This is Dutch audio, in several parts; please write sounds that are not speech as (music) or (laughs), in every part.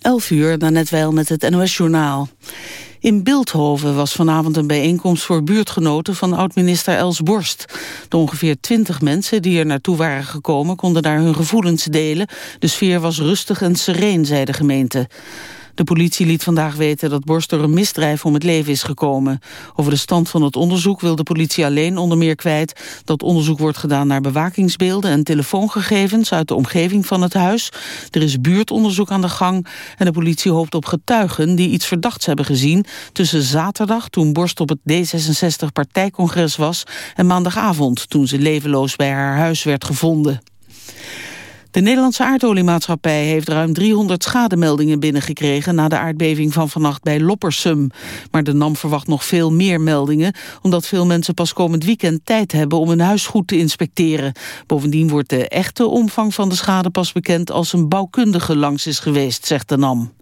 11 uur, net wel met het NOS-journaal. In Beeldhoven was vanavond een bijeenkomst voor buurtgenoten van oud-minister Els Borst. De ongeveer twintig mensen die er naartoe waren gekomen konden daar hun gevoelens delen. De sfeer was rustig en sereen, zei de gemeente. De politie liet vandaag weten dat Borst door een misdrijf om het leven is gekomen. Over de stand van het onderzoek wil de politie alleen onder meer kwijt... dat onderzoek wordt gedaan naar bewakingsbeelden en telefoongegevens... uit de omgeving van het huis. Er is buurtonderzoek aan de gang en de politie hoopt op getuigen... die iets verdachts hebben gezien tussen zaterdag... toen Borst op het D66-partijcongres was... en maandagavond toen ze levenloos bij haar huis werd gevonden. De Nederlandse aardoliemaatschappij heeft ruim 300 schademeldingen binnengekregen na de aardbeving van vannacht bij Loppersum. Maar de NAM verwacht nog veel meer meldingen, omdat veel mensen pas komend weekend tijd hebben om hun huis goed te inspecteren. Bovendien wordt de echte omvang van de schade pas bekend als een bouwkundige langs is geweest, zegt de NAM.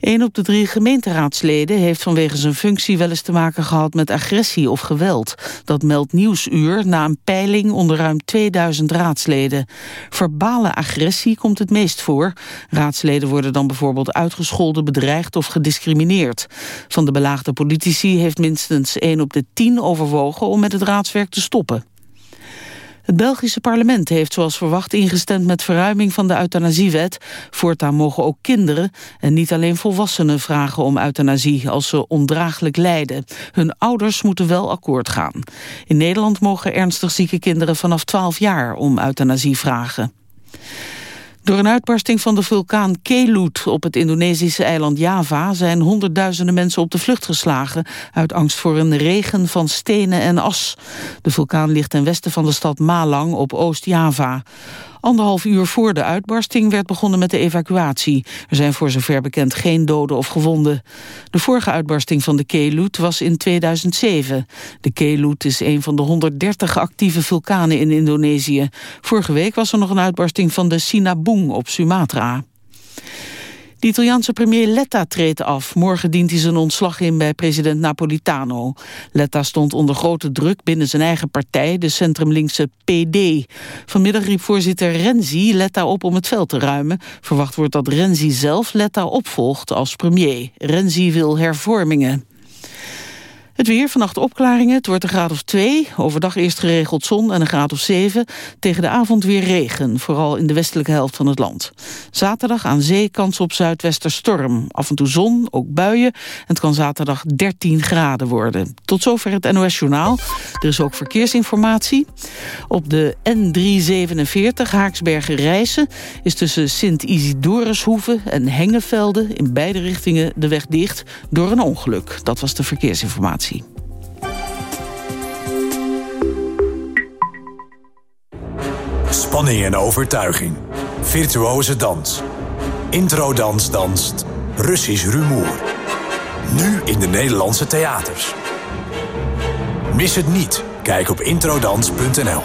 Een op de drie gemeenteraadsleden heeft vanwege zijn functie wel eens te maken gehad met agressie of geweld. Dat meldt Nieuwsuur na een peiling onder ruim 2000 raadsleden. Verbale agressie komt het meest voor. Raadsleden worden dan bijvoorbeeld uitgescholden, bedreigd of gediscrimineerd. Van de belaagde politici heeft minstens 1 op de 10 overwogen om met het raadswerk te stoppen. Het Belgische parlement heeft zoals verwacht ingestemd met verruiming van de euthanasiewet. Voortaan mogen ook kinderen en niet alleen volwassenen vragen om euthanasie als ze ondraaglijk lijden. Hun ouders moeten wel akkoord gaan. In Nederland mogen ernstig zieke kinderen vanaf 12 jaar om euthanasie vragen. Door een uitbarsting van de vulkaan Kelut op het Indonesische eiland Java zijn honderdduizenden mensen op de vlucht geslagen uit angst voor een regen van stenen en as. De vulkaan ligt ten westen van de stad Malang op Oost-Java. Anderhalf uur voor de uitbarsting werd begonnen met de evacuatie. Er zijn voor zover bekend geen doden of gewonden. De vorige uitbarsting van de Kelut was in 2007. De Kelut is een van de 130 actieve vulkanen in Indonesië. Vorige week was er nog een uitbarsting van de Sinabung op Sumatra. De Italiaanse premier Letta treedt af. Morgen dient hij zijn ontslag in bij president Napolitano. Letta stond onder grote druk binnen zijn eigen partij, de centrumlinkse PD. Vanmiddag riep voorzitter Renzi Letta op om het veld te ruimen. Verwacht wordt dat Renzi zelf Letta opvolgt als premier. Renzi wil hervormingen. Het weer, vannacht opklaringen, het wordt een graad of 2. Overdag eerst geregeld zon en een graad of 7. Tegen de avond weer regen, vooral in de westelijke helft van het land. Zaterdag aan zee kans op zuidwesterstorm. Af en toe zon, ook buien. Het kan zaterdag 13 graden worden. Tot zover het NOS Journaal. Er is ook verkeersinformatie. Op de N347 Haaksbergen-Rijssen is tussen Sint-Isidorushoeve en Hengevelde in beide richtingen de weg dicht door een ongeluk. Dat was de verkeersinformatie. Spanning en overtuiging. Virtuoze dans. Introdans danst. Russisch rumoer. Nu in de Nederlandse theaters. Mis het niet. Kijk op introdans.nl.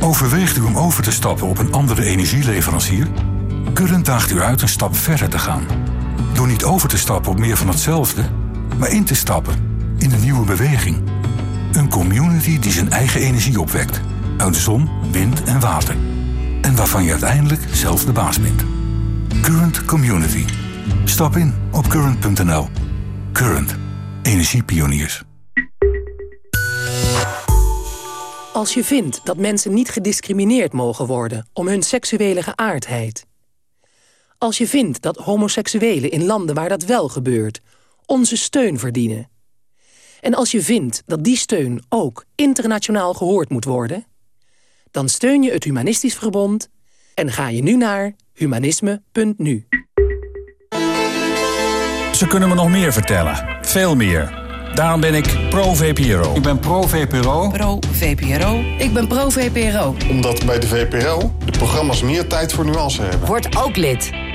Overweegt u om over te stappen op een andere energieleverancier? Current daagt u uit een stap verder te gaan. Door niet over te stappen op meer van hetzelfde, maar in te stappen in een nieuwe beweging. Een community die zijn eigen energie opwekt. Uit zon, wind en water. En waarvan je uiteindelijk zelf de baas bent. Current Community. Stap in op current.nl. Current. Energiepioniers. Als je vindt dat mensen niet gediscrimineerd mogen worden om hun seksuele geaardheid. Als je vindt dat homoseksuelen in landen waar dat wel gebeurt onze steun verdienen en als je vindt dat die steun ook internationaal gehoord moet worden... dan steun je het Humanistisch Verbond en ga je nu naar humanisme.nu. Ze kunnen me nog meer vertellen. Veel meer. Daarom ben ik pro-VPRO. Ik ben pro-VPRO. Pro-VPRO. Ik ben pro-VPRO. Omdat bij de VPRO de programma's meer tijd voor nuance hebben. Word ook lid.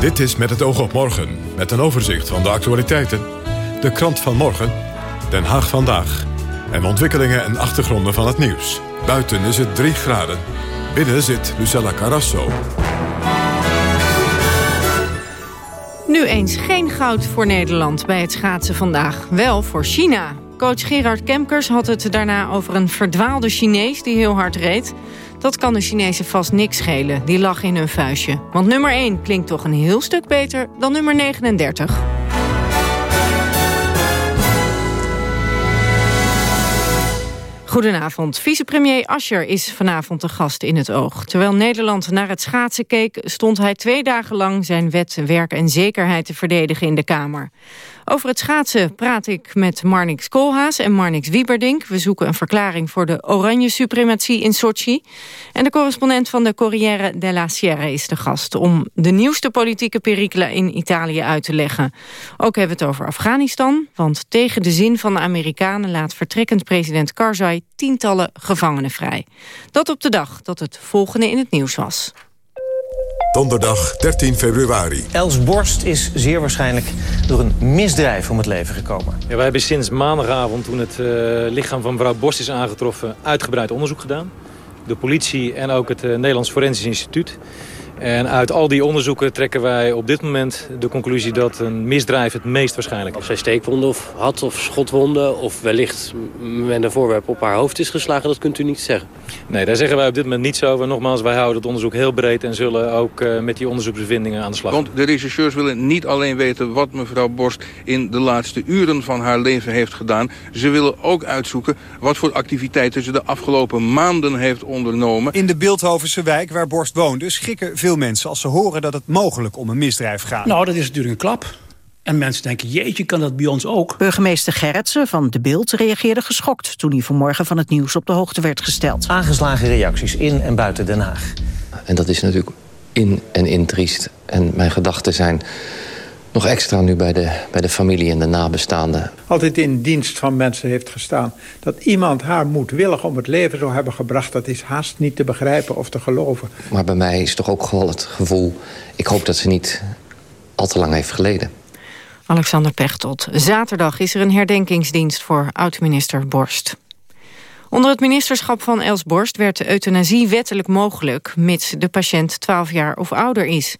Dit is Met het oog op morgen, met een overzicht van de actualiteiten. De krant van morgen, Den Haag vandaag. En ontwikkelingen en achtergronden van het nieuws. Buiten is het 3 graden. Binnen zit Lucella Carrasso. Nu eens geen goud voor Nederland bij het schaatsen vandaag. Wel voor China. Coach Gerard Kemkers had het daarna over een verdwaalde Chinees die heel hard reed. Dat kan de Chinezen vast niks schelen. Die lag in hun vuistje. Want nummer 1 klinkt toch een heel stuk beter dan nummer 39. Goedenavond. Vicepremier Ascher is vanavond de gast in het oog. Terwijl Nederland naar het schaatsen keek... stond hij twee dagen lang zijn wet, werk en zekerheid te verdedigen in de Kamer. Over het schaatsen praat ik met Marnix Koolhaas en Marnix Wieberdink. We zoeken een verklaring voor de oranje suprematie in Sochi. En de correspondent van de Corriere della Sierra is de gast... om de nieuwste politieke perikelen in Italië uit te leggen. Ook hebben we het over Afghanistan, want tegen de zin van de Amerikanen... laat vertrekkend president Karzai tientallen gevangenen vrij. Dat op de dag dat het volgende in het nieuws was. Donderdag 13 februari. Els Borst is zeer waarschijnlijk door een misdrijf om het leven gekomen. Ja, wij hebben sinds maandagavond, toen het uh, lichaam van mevrouw Borst is aangetroffen... uitgebreid onderzoek gedaan. De politie en ook het uh, Nederlands Forensisch Instituut. En uit al die onderzoeken trekken wij op dit moment de conclusie dat een misdrijf het meest waarschijnlijk is. Of zij steekwonden of had of schotwonden of wellicht met een voorwerp op haar hoofd is geslagen, dat kunt u niet zeggen. Nee, daar zeggen wij op dit moment niet zo. Maar nogmaals, wij houden het onderzoek heel breed en zullen ook uh, met die onderzoeksbevindingen aan de slag. Want de rechercheurs willen niet alleen weten wat mevrouw Borst in de laatste uren van haar leven heeft gedaan. Ze willen ook uitzoeken wat voor activiteiten ze de afgelopen maanden heeft ondernomen. In de Beeldhovense wijk waar Borst woonde schrikken veel mensen als ze horen dat het mogelijk om een misdrijf gaat. Nou, dat is natuurlijk een klap. En mensen denken, jeetje, kan dat bij ons ook? Burgemeester Gerritsen van De Beeld reageerde geschokt... toen hij vanmorgen van het nieuws op de hoogte werd gesteld. Aangeslagen reacties in en buiten Den Haag. En dat is natuurlijk in en in triest. En mijn gedachten zijn nog extra nu bij de, bij de familie en de nabestaanden. Altijd in dienst van mensen heeft gestaan. Dat iemand haar moedwillig om het leven zou hebben gebracht... dat is haast niet te begrijpen of te geloven. Maar bij mij is toch ook wel het gevoel... ik hoop dat ze niet al te lang heeft geleden. Alexander Pechtold. Zaterdag is er een herdenkingsdienst voor oud-minister Borst. Onder het ministerschap van Els Borst werd de euthanasie wettelijk mogelijk... mits de patiënt 12 jaar of ouder is.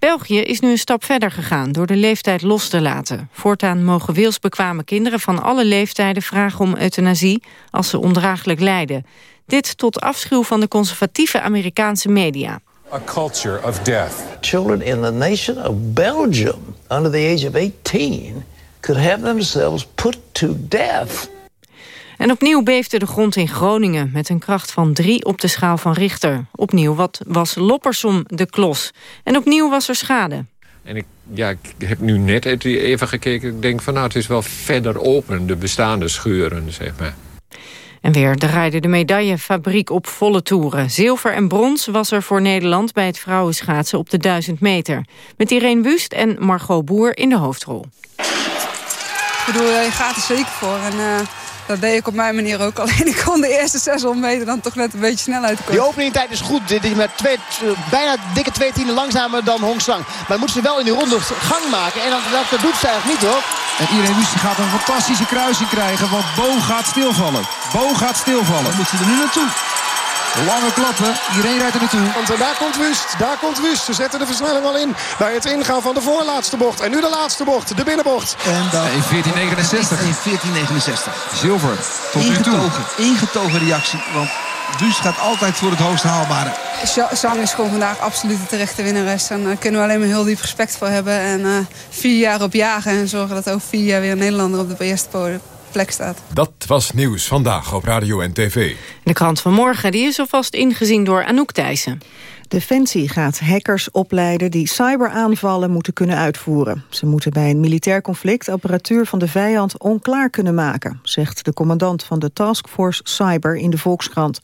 België is nu een stap verder gegaan door de leeftijd los te laten. Voortaan mogen wilsbekwame kinderen van alle leeftijden vragen om euthanasie... als ze ondraaglijk lijden. Dit tot afschuw van de conservatieve Amerikaanse media. A culture of death. Children in the nation of Belgium under the age of 18 could have themselves put to death. En opnieuw beefde de grond in Groningen met een kracht van drie op de schaal van Richter. Opnieuw wat was Loppersom de klos. En opnieuw was er schade. En ik, ja, ik heb nu net even gekeken. Ik denk van nou, het is wel verder open, de bestaande scheuren, zeg maar. En weer draaide de medaillefabriek op volle toeren. Zilver en brons was er voor Nederland bij het vrouwenschaatsen op de 1000 meter. Met Irene Wust en Margot Boer in de hoofdrol. Ik bedoel, je gaat er zeker voor. En, uh, dat deed ik op mijn manier ook. Alleen ik kon de eerste 600 meter dan toch net een beetje snelheid komen. Die openingtijd is goed. Dit is met twee, bijna dikke twee tienden langzamer dan Hong Sang. Maar dan moet ze wel in die ronde gang maken. En dat, dat doet ze eigenlijk niet hoor. En Irene gaat een fantastische kruising krijgen. Want Bo gaat stilvallen. Bo gaat stilvallen. Dan moet ze er nu naartoe. Lange klappen. Iedereen rijdt er naartoe. Want daar komt Wust. Daar komt Wust. Ze zetten de versnelling al in bij het ingaan van de voorlaatste bocht. En nu de laatste bocht. De binnenbocht. En dan in 1469. In 1469. Zilver. Tot ingetogen, nu toe. Ingetogen reactie. Want Wust gaat altijd voor het hoogste haalbare. Zang is gewoon vandaag absoluut de terechte winnares. En daar kunnen we alleen maar heel diep respect voor hebben. En uh, vier jaar op jagen. En zorgen dat ook vier jaar weer een Nederlander op de eerste podium plek staat. Dat was Nieuws Vandaag op Radio en TV. De krant van morgen die is alvast ingezien door Anouk Thijssen. Defensie gaat hackers opleiden die cyberaanvallen moeten kunnen uitvoeren. Ze moeten bij een militair conflict apparatuur van de vijand onklaar kunnen maken, zegt de commandant van de Taskforce Cyber in de Volkskrant.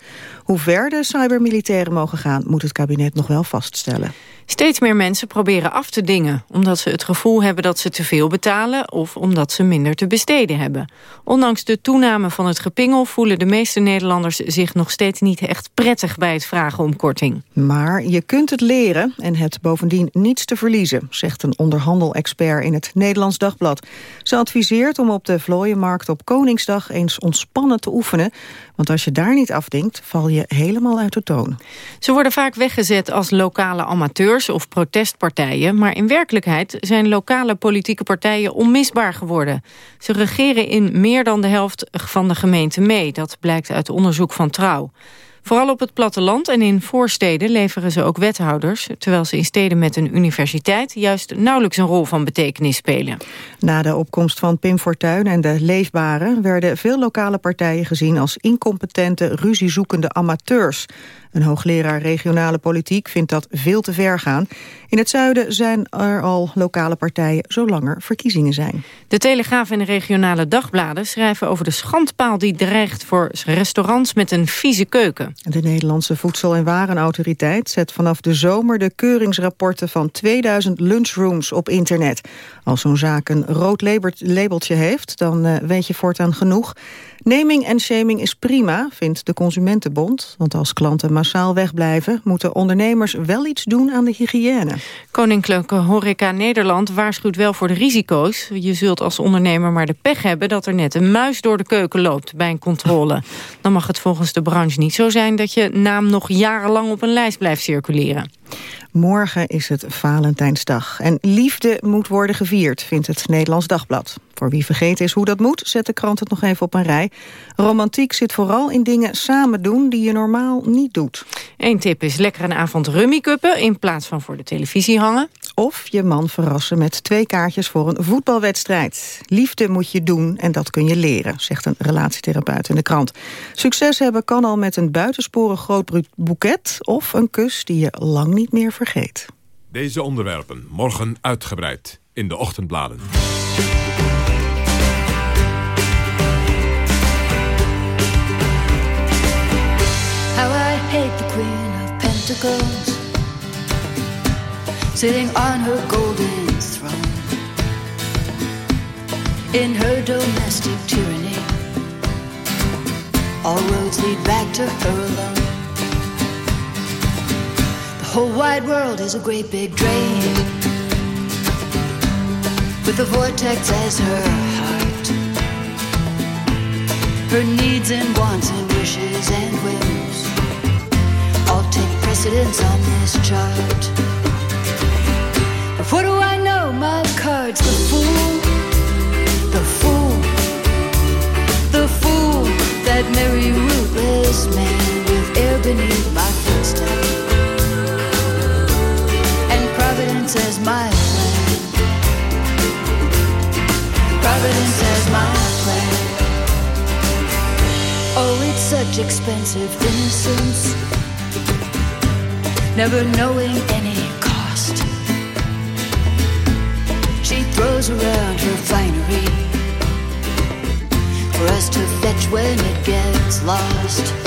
Hoe ver de cybermilitairen mogen gaan, moet het kabinet nog wel vaststellen. Steeds meer mensen proberen af te dingen... omdat ze het gevoel hebben dat ze te veel betalen... of omdat ze minder te besteden hebben. Ondanks de toename van het gepingel... voelen de meeste Nederlanders zich nog steeds niet echt prettig... bij het vragen om korting. Maar je kunt het leren en hebt bovendien niets te verliezen... zegt een onderhandelexpert in het Nederlands Dagblad. Ze adviseert om op de vlooienmarkt op Koningsdag... eens ontspannen te oefenen... want als je daar niet afdingt, val je helemaal uit de toon. Ze worden vaak weggezet als lokale amateurs of protestpartijen... maar in werkelijkheid zijn lokale politieke partijen onmisbaar geworden. Ze regeren in meer dan de helft van de gemeente mee. Dat blijkt uit onderzoek van Trouw. Vooral op het platteland en in voorsteden leveren ze ook wethouders... terwijl ze in steden met een universiteit... juist nauwelijks een rol van betekenis spelen. Na de opkomst van Pim Fortuyn en de Leefbare... werden veel lokale partijen gezien als incompetente, ruziezoekende amateurs. Een hoogleraar regionale politiek vindt dat veel te ver gaan. In het zuiden zijn er al lokale partijen zolang er verkiezingen zijn. De Telegraaf en de regionale dagbladen schrijven over de schandpaal... die dreigt voor restaurants met een vieze keuken. De Nederlandse Voedsel- en Warenautoriteit zet vanaf de zomer... de keuringsrapporten van 2000 lunchrooms op internet. Als zo'n zaak een rood labeltje heeft, dan uh, weet je voortaan genoeg. Naming en shaming is prima, vindt de Consumentenbond. Want als klanten massaal wegblijven... moeten ondernemers wel iets doen aan de hygiëne. Koninklijke Horeca Nederland waarschuwt wel voor de risico's. Je zult als ondernemer maar de pech hebben... dat er net een muis door de keuken loopt bij een controle. (laughs) Dan mag het volgens de branche niet zo zijn... dat je naam nog jarenlang op een lijst blijft circuleren. Morgen is het Valentijnsdag. En liefde moet worden gevierd, vindt het Nederlands Dagblad. Voor wie vergeten is hoe dat moet, zet de krant het nog even op een rij. Romantiek zit vooral in dingen samen doen die je normaal niet doet. Eén tip is lekker een avond rummikuppen in plaats van voor de televisie hangen. Of je man verrassen met twee kaartjes voor een voetbalwedstrijd. Liefde moet je doen en dat kun je leren, zegt een relatietherapeut in de krant. Succes hebben kan al met een buitensporig groot boeket... of een kus die je lang niet meer vergeet. Deze onderwerpen morgen uitgebreid in de ochtendbladen. Of Pentacles Sitting on her golden throne. In her domestic tyranny. All roads lead back to her alone. The whole wide world is a great big drain. With a vortex as her heart. Her needs and wants and wishes and whims precedence on this chart. But what do I know? My card's? The fool The fool The fool That merry rootless man With air beneath my footstep And Providence as my plan. Providence as my plan. Oh, it's such expensive innocence Never knowing any cost. She throws around her finery For us to fetch when it gets lost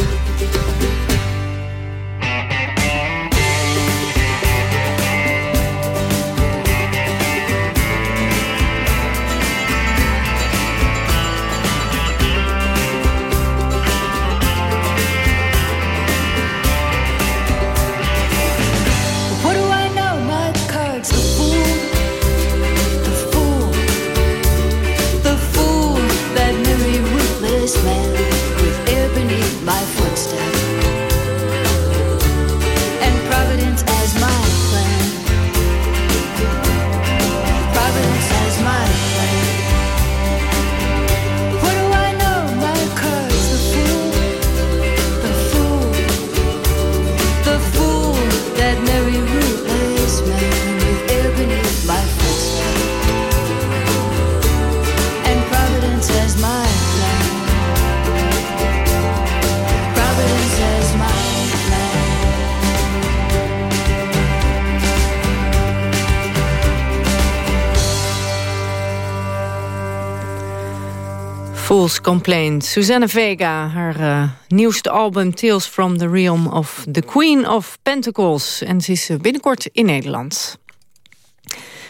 Fool's Complaint. Susanne Vega, haar uh, nieuwste album Tales from the Realm of the Queen of Pentacles. En ze is binnenkort in Nederland.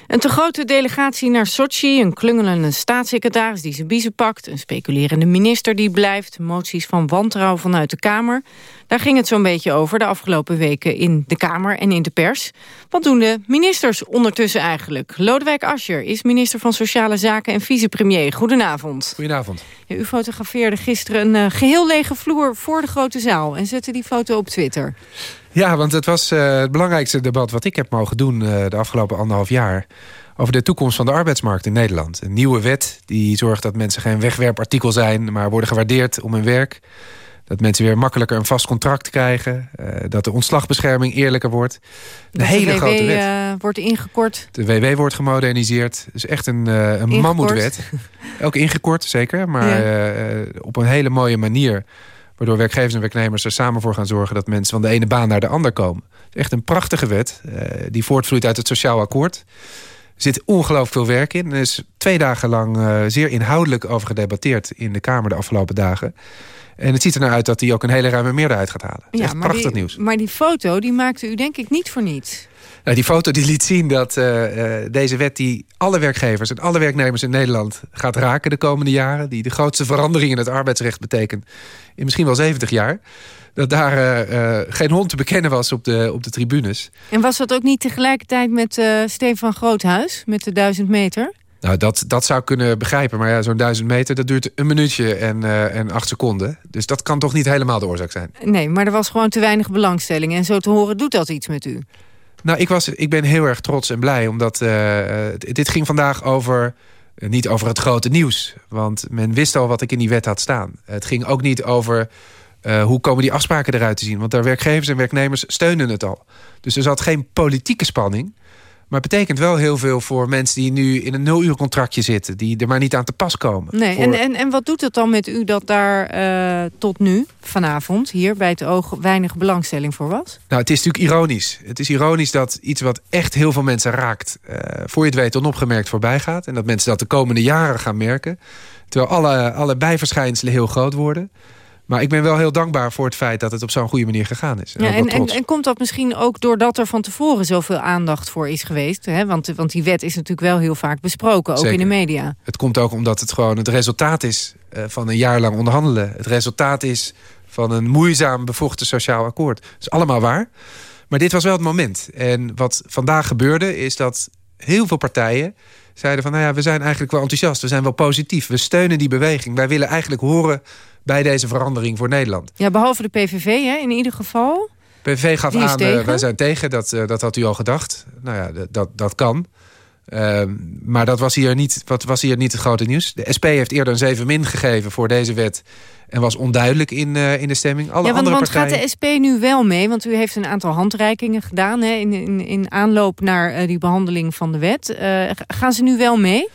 Een te grote delegatie naar Sochi, een klungelende staatssecretaris die zijn biezen pakt... een speculerende minister die blijft, moties van wantrouwen vanuit de Kamer. Daar ging het zo'n beetje over de afgelopen weken in de Kamer en in de pers. Wat doen de ministers ondertussen eigenlijk? Lodewijk Asscher is minister van Sociale Zaken en vicepremier. Goedenavond. Goedenavond. Ja, u fotografeerde gisteren een uh, geheel lege vloer voor de grote zaal... en zette die foto op Twitter. Ja, want het was uh, het belangrijkste debat wat ik heb mogen doen uh, de afgelopen anderhalf jaar over de toekomst van de arbeidsmarkt in Nederland. Een nieuwe wet die zorgt dat mensen geen wegwerpartikel zijn... maar worden gewaardeerd om hun werk. Dat mensen weer makkelijker een vast contract krijgen. Uh, dat de ontslagbescherming eerlijker wordt. Een hele de WW, grote wet. Uh, wordt ingekort. De WW wordt gemoderniseerd. Dus echt een, uh, een mammoetwet. (laughs) Ook ingekort, zeker. Maar ja. op een hele mooie manier. Waardoor werkgevers en werknemers er samen voor gaan zorgen... dat mensen van de ene baan naar de ander komen. Het is echt een prachtige wet. die voortvloeit uit het Sociaal Akkoord. Er zit ongelooflijk veel werk in. Er is twee dagen lang uh, zeer inhoudelijk over gedebatteerd in de Kamer de afgelopen dagen. En het ziet er naar uit dat hij ook een hele ruime meerderheid gaat halen. Ja, echt prachtig die, nieuws. Maar die foto die maakte u denk ik niet voor niets. Nou, die foto die liet zien dat uh, uh, deze wet die alle werkgevers en alle werknemers in Nederland gaat raken de komende jaren. Die de grootste verandering in het arbeidsrecht betekent in misschien wel 70 jaar dat daar uh, geen hond te bekennen was op de, op de tribunes. En was dat ook niet tegelijkertijd met uh, Stefan Groothuis, met de duizend meter? Nou, dat, dat zou ik kunnen begrijpen. Maar ja, zo'n duizend meter, dat duurt een minuutje en, uh, en acht seconden. Dus dat kan toch niet helemaal de oorzaak zijn? Nee, maar er was gewoon te weinig belangstelling. En zo te horen doet dat iets met u? Nou, ik, was, ik ben heel erg trots en blij. Omdat dit ging vandaag over... Niet over het grote nieuws. Want men wist al wat ik in die wet had staan. Het ging ook niet over... Uh, hoe komen die afspraken eruit te zien? Want daar werkgevers en werknemers steunen het al. Dus er zat geen politieke spanning. Maar het betekent wel heel veel voor mensen die nu in een nuluurcontractje zitten. Die er maar niet aan te pas komen. Nee, voor... en, en, en wat doet het dan met u dat daar uh, tot nu, vanavond, hier bij het oog, weinig belangstelling voor was? Nou, het is natuurlijk ironisch. Het is ironisch dat iets wat echt heel veel mensen raakt... Uh, voor je het weet onopgemerkt voorbij gaat. En dat mensen dat de komende jaren gaan merken. Terwijl alle, alle bijverschijnselen heel groot worden... Maar ik ben wel heel dankbaar voor het feit dat het op zo'n goede manier gegaan is. En, ja, en, en, en, komt dat misschien ook doordat er van tevoren zoveel aandacht voor is geweest? Hè? Want, want die wet is natuurlijk wel heel vaak besproken, ook Zeker. in de media. Het komt ook omdat het gewoon het resultaat is uh, van een jaar lang onderhandelen. Het resultaat is van een moeizaam bevochten sociaal akkoord. Dat is allemaal waar. Maar dit was wel het moment. En wat vandaag gebeurde is dat heel veel partijen zeiden van... nou ja, we zijn eigenlijk wel enthousiast, we zijn wel positief. We steunen die beweging. Wij willen eigenlijk horen bij deze verandering voor Nederland. Ja, behalve de PVV hè, in ieder geval. PVV gaf aan, tegen? uh, wij zijn tegen, dat, uh, dat had u al gedacht. Nou ja, dat, dat, kan. Uh, maar dat was hier, niet, wat was hier niet het grote nieuws. De SP heeft eerder een 7 min gegeven voor deze wet... en was onduidelijk in, uh, in de stemming. Alle ja, want, andere want partijen... gaat de SP nu wel mee? Want u heeft een aantal handreikingen gedaan... Hè, in, in, in aanloop naar die behandeling van de wet. Gaan ze nu wel mee?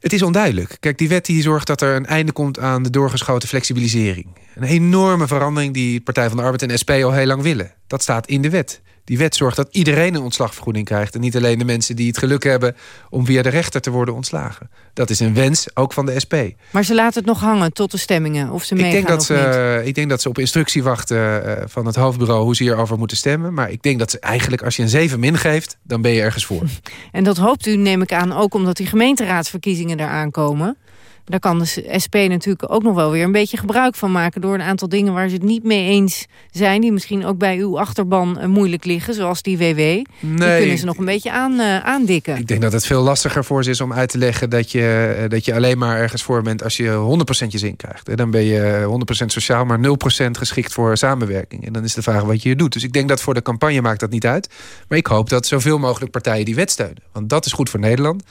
Het is onduidelijk. Kijk, die wet die zorgt dat er een einde komt aan de doorgeschoten flexibilisering. Een enorme verandering die Partij van de Arbeid en SP al heel lang willen. Dat staat in de wet. Die wet zorgt dat iedereen een ontslagvergoeding krijgt... en niet alleen de mensen die het geluk hebben om via de rechter te worden ontslagen. Dat is een wens, ook van de SP. Maar ze laten het nog hangen tot de stemmingen, of ze ik meegaan denk dat of ze, niet? Ik denk dat ze op instructie wachten uh, van het hoofdbureau... hoe ze hierover moeten stemmen. Maar ik denk dat ze eigenlijk, als je een 7 min geeft... dan ben je ergens voor. (laughs) En dat hoopt u, neem ik aan, ook omdat die gemeenteraadsverkiezingen eraan komen... Daar kan de SP natuurlijk ook nog wel weer een beetje gebruik van maken... door een aantal dingen waar ze het niet mee eens zijn... die misschien ook bij uw achterban uh, moeilijk liggen, zoals die WW. Nee, die kunnen ze nog een beetje aan, uh, aandikken. Ik denk dat het veel lastiger voor ze is om uit te leggen... dat je, uh, dat je alleen maar ergens voor bent als je 100% je zin krijgt. Dan ben je 100% sociaal, maar 0% geschikt voor samenwerking. En dan is de vraag wat je hier doet. Dus ik denk dat voor de campagne maakt dat niet uit. Maar ik hoop dat zoveel mogelijk partijen die wet steunen. Want dat is goed voor Nederland...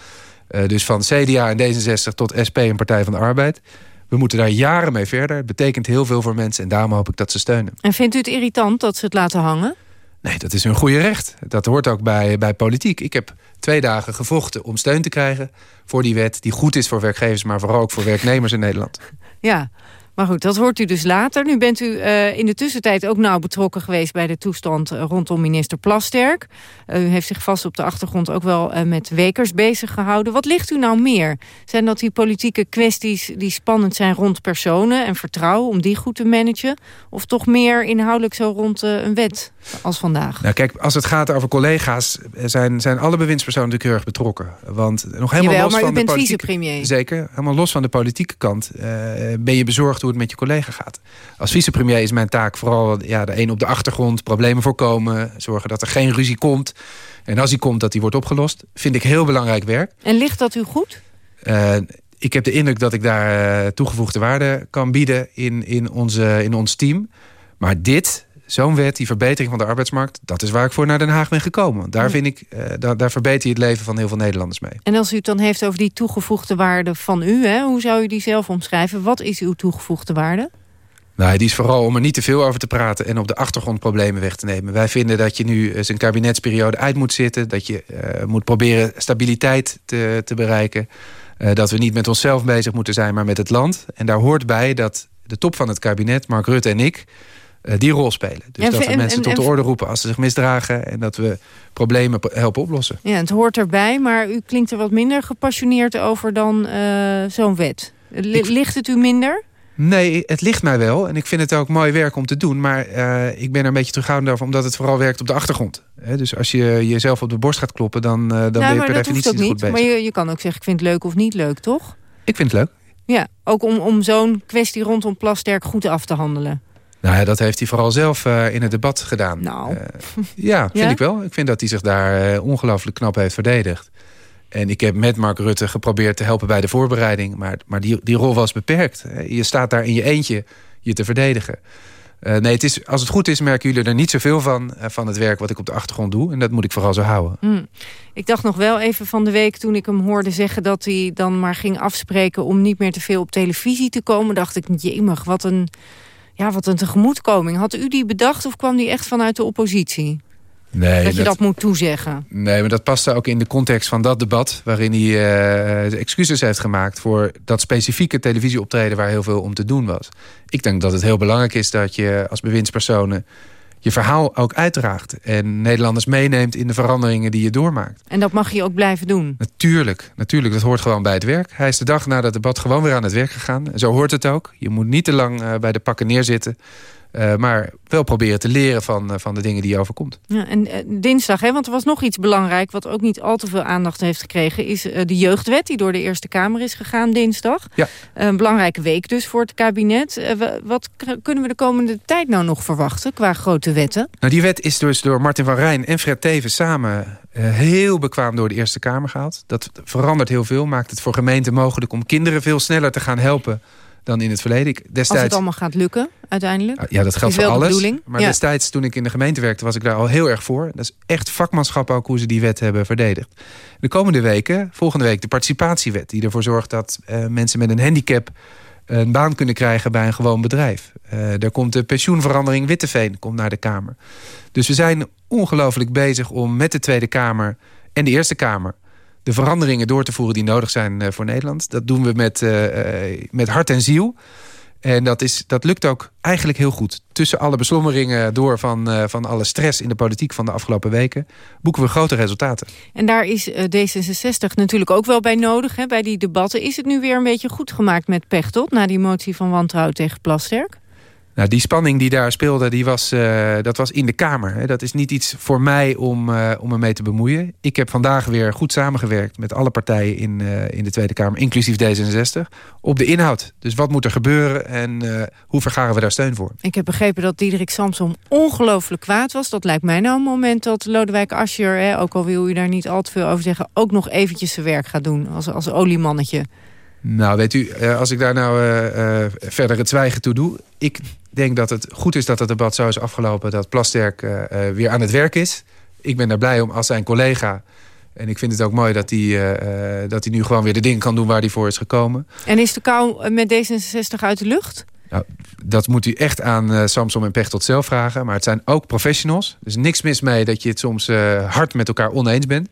Uh, dus van CDA en D66 tot SP en Partij van de Arbeid. We moeten daar jaren mee verder. Het betekent heel veel voor mensen en daarom hoop ik dat ze steunen. En vindt u het irritant dat ze het laten hangen? Nee, dat is hun goede recht. Dat hoort ook bij, bij politiek. Ik heb twee dagen gevochten om steun te krijgen voor die wet... die goed is voor werkgevers, maar vooral ook voor werknemers in Nederland. Ja, Maar goed, dat hoort u dus later. Nu bent u uh, in de tussentijd ook nauw betrokken geweest... bij de toestand rondom minister Plasterk. Uh, u heeft zich vast op de achtergrond ook wel uh, met Wekers bezig gehouden. Wat ligt u nou meer? Zijn dat die politieke kwesties die spannend zijn rond personen... en vertrouwen om die goed te managen? Of toch meer inhoudelijk zo rond een wet als vandaag? Nou kijk, als het gaat over collega's... zijn, zijn alle bewindspersonen natuurlijk heel erg betrokken. Want nog helemaal Jawel, los maar van u bent de politieke... vicepremier. Zeker, helemaal los van de politieke kant... ben je bezorgd hoe het met je collega gaat. Als vicepremier is mijn taak vooral ja, de een op de achtergrond... problemen voorkomen, zorgen dat er geen ruzie komt. En als die komt, dat die wordt opgelost. Vind ik heel belangrijk werk. En ligt dat u goed? Uh, ik heb de indruk dat ik daar uh, toegevoegde waarde kan bieden in, in, onze, in ons team. Maar dit, zo'n wet, die verbetering van de arbeidsmarkt... dat is waar ik voor naar Den Haag ben gekomen. Daar, vind ik, uh, daar, daar verbeter je het leven van heel veel Nederlanders mee. En als u het dan heeft over die toegevoegde waarde van u... Hè, hoe zou u die zelf omschrijven? Wat is uw toegevoegde waarde? Nou, die is vooral om er niet te veel over te praten... en op de achtergrond problemen weg te nemen. Wij vinden dat je nu eh, zijn kabinetsperiode uit moet zitten... dat je uh, moet proberen stabiliteit te, te bereiken... Uh, dat we niet met onszelf bezig moeten zijn, maar met het land. En daar hoort bij dat de top van het kabinet, Mark Rutte en ik... Uh, die rol spelen. Dus En dat we en- mensen en- tot de orde roepen als ze zich misdragen... en dat we problemen helpen oplossen. Ja, het hoort erbij, maar u klinkt er wat minder gepassioneerd over dan eh, zo'n wet. Li- Ligt het u minder? Nee, het ligt mij wel. En ik vind het ook mooi werk om te doen. Maar uh, ik ben er een beetje terughoudend over... omdat het vooral werkt op de achtergrond. He, dus als je jezelf op de borst gaat kloppen... dan, uh, dan nou, ben je maar per definitie niet goed Maar bezig. je, je kan ook zeggen, ik vind het leuk of niet leuk, toch? Ik vind het leuk. Ja, ook om, om zo'n kwestie rondom Plasterk goed af te handelen. Nou ja, dat heeft hij vooral zelf uh, in het debat gedaan. Nou. Uh, ja, (laughs) vind Ja? ik wel. Ik vind dat hij zich daar uh, ongelooflijk knap heeft verdedigd. En ik heb met Mark Rutte geprobeerd te helpen bij de voorbereiding. Maar, maar die, die rol was beperkt. Je staat daar in je eentje je te verdedigen. Nee, het is, als het goed is merken jullie er niet zoveel van... Van het werk wat ik op de achtergrond doe. En dat moet ik vooral zo houden. Hmm. Ik dacht nog wel even van de week toen ik hem hoorde zeggen... dat hij dan maar ging afspreken om niet meer te veel op televisie te komen... dacht ik, jemig, wat een, ja, wat een tegemoetkoming. Had u die bedacht of kwam die echt vanuit de oppositie? Nee, dat je dat moet toezeggen. Nee, maar dat paste ook in de context van dat debat... waarin hij uh, excuses heeft gemaakt voor dat specifieke televisieoptreden... waar heel veel om te doen was. Ik denk dat het heel belangrijk is dat je als bewindspersonen... je verhaal ook uitdraagt en Nederlanders meeneemt in de veranderingen die je doormaakt. En dat mag je ook blijven doen? Natuurlijk, natuurlijk. Dat hoort gewoon bij het werk. Hij is de dag na dat debat gewoon weer aan het werk gegaan. En zo hoort het ook. Je moet niet te lang uh, bij de pakken neerzitten... Uh, maar wel proberen te leren van, uh, van de dingen die je overkomt. Ja, en uh, dinsdag, hè, want er was nog iets belangrijk... wat ook niet al te veel aandacht heeft gekregen... is de jeugdwet die door de Eerste Kamer is gegaan dinsdag. Ja. Een belangrijke week dus voor het kabinet. wat kunnen we de komende tijd nou nog verwachten qua grote wetten? Nou, die wet is dus door Martin van Rijn en Fred Teven samen... heel bekwaam door de Eerste Kamer gehaald. Dat verandert heel veel, maakt het voor gemeenten mogelijk... om kinderen veel sneller te gaan helpen dan in het verleden. Ik, destijds... Als het allemaal gaat lukken, uiteindelijk. Ja, dat geldt voor alles. Maar ja. destijds, toen ik in de gemeente werkte, was ik daar al heel erg voor. Dat is echt vakmanschap ook hoe ze die wet hebben verdedigd. De komende weken, volgende week, de participatiewet... die ervoor zorgt dat uh, mensen met een handicap een baan kunnen krijgen bij een gewoon bedrijf. Uh, er komt de pensioenverandering Witteveen komt naar de Kamer. Dus we zijn ongelooflijk bezig om met de Tweede Kamer en de Eerste Kamer de veranderingen door te voeren die nodig zijn uh, voor Nederland. Dat doen we met, uh, met hart en ziel. En dat, is, dat lukt ook eigenlijk heel goed. Tussen alle beslommeringen door van, van alle stress in de politiek van de afgelopen weken... boeken we grote resultaten. En daar is D66 natuurlijk ook wel bij nodig. Hè? Bij die debatten is het nu weer een beetje goed gemaakt met Pechtold... na die motie van wantrouwen tegen Plasterk? Nou, die spanning die daar speelde, die was, uh, dat was in de Kamer. Hè. Dat is niet iets voor mij om, uh, om me mee te bemoeien. Ik heb vandaag weer goed samengewerkt met alle partijen in, uh, in de Tweede Kamer, inclusief D66, op de inhoud. Dus wat moet er gebeuren en hoe vergaren we daar steun voor? Ik heb begrepen dat Diederik Samsom ongelooflijk kwaad was. Dat lijkt mij nou een moment dat Lodewijk Asscher, hè, ook al wil u daar niet al te veel over zeggen, ook nog eventjes zijn werk gaat doen als, als oliemannetje. Nou, weet u, als ik daar nou uh, uh, verder het zwijgen toe doe... ik denk dat het goed is dat het debat zo is afgelopen... dat Plasterk uh, weer aan het werk is. Ik ben daar blij om als zijn collega. En ik vind het ook mooi dat hij, dat hij nu gewoon weer de dingen kan doen... waar hij voor is gekomen. En is de kou met D66 uit de lucht? Nou, dat moet u echt aan Samsom en Pechtold zelf vragen. Maar het zijn ook professionals. Is niks mis mee dat je het soms hard met elkaar oneens bent...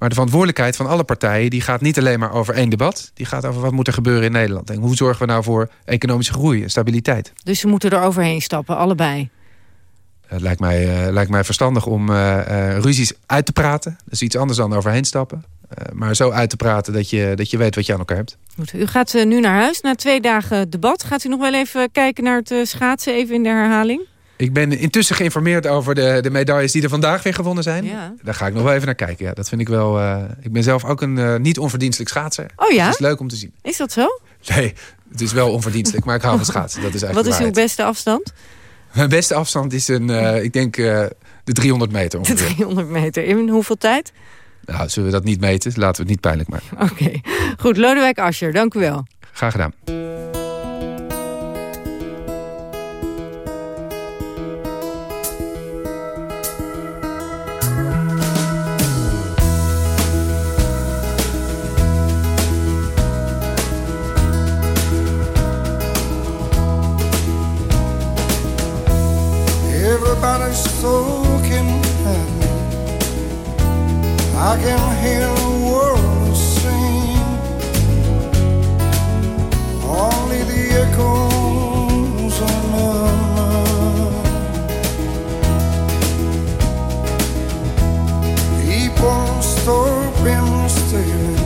Maar de verantwoordelijkheid van alle partijen... die gaat niet alleen maar over één debat. Die gaat over wat moet er gebeuren in Nederland. En hoe zorgen we nou voor economische groei en stabiliteit. Dus ze moeten er overheen stappen, allebei. Het lijkt mij, uh, lijkt mij verstandig om uh, uh, ruzies uit te praten. Is iets anders dan overheen stappen. maar zo uit te praten dat je, dat je weet wat je aan elkaar hebt. Goed, u gaat nu naar huis na twee dagen debat. Gaat u nog wel even kijken naar het schaatsen, even in de herhaling? Ik ben intussen geïnformeerd over de, de medailles die er vandaag weer gewonnen zijn. Ja. Daar ga ik nog wel even naar kijken. Ja, dat vind ik wel. Uh, ik ben zelf ook een uh, niet onverdienstelijk schaatser. Oh ja? het is leuk om te zien. Is dat zo? Nee, het is wel onverdienstelijk, maar ik hou van schaatsen. Dat is eigenlijk Wat is uw beste afstand? Mijn beste afstand is een, uh, ik denk, de 300 meter ongeveer. De 300 meter. In hoeveel tijd? Nou, zullen we dat niet meten? Laten we het niet pijnlijk maken. Oké. Okay. Goed, Lodewijk Asscher, dank u wel. Graag gedaan. Can hear the world sing. Only the echoes of love. People stopping still.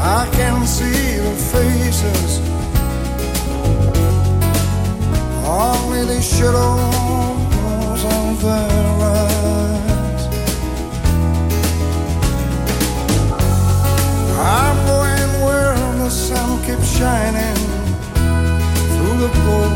I can see the faces. Only the shadows keep shining through the cold.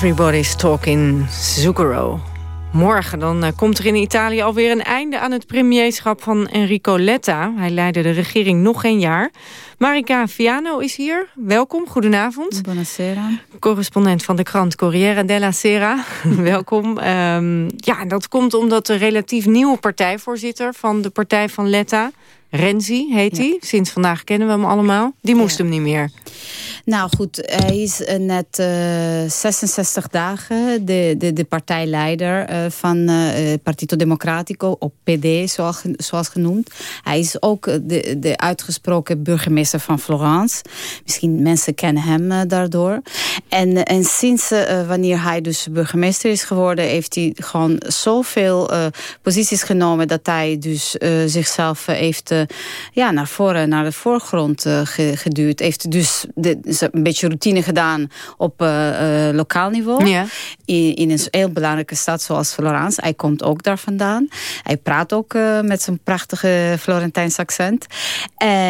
Everybody's talking Zucchero. Morgen dan eh, komt er in Italië alweer een einde aan het premierschap van Enrico Letta. Hij leidde de regering nog geen jaar. Marika Fiano is hier. Welkom, goedenavond. Buonasera. Correspondent van de krant Corriere della Sera. (laughs) Welkom. Um, ja, dat komt omdat de relatief nieuwe partijvoorzitter van de partij van Letta... Renzi heet hij. Sinds vandaag kennen we hem allemaal. Die moest hem niet meer. Nou goed, hij is net 66 dagen de, de, de partijleider van Partito Democratico, op PD zoals, zoals genoemd. Hij is ook de, de uitgesproken burgemeester van Florence. Misschien mensen kennen hem daardoor. En, en sinds wanneer hij dus burgemeester is geworden... heeft hij gewoon zoveel posities genomen... dat hij dus zichzelf heeft ja, naar voren, naar de voorgrond geduurd. Heeft dus de, een beetje routine gedaan op uh, lokaal niveau. Ja. In, in, een heel belangrijke stad zoals Florence. Hij komt ook daar vandaan. Hij praat ook uh, met zijn prachtige Florentijns accent.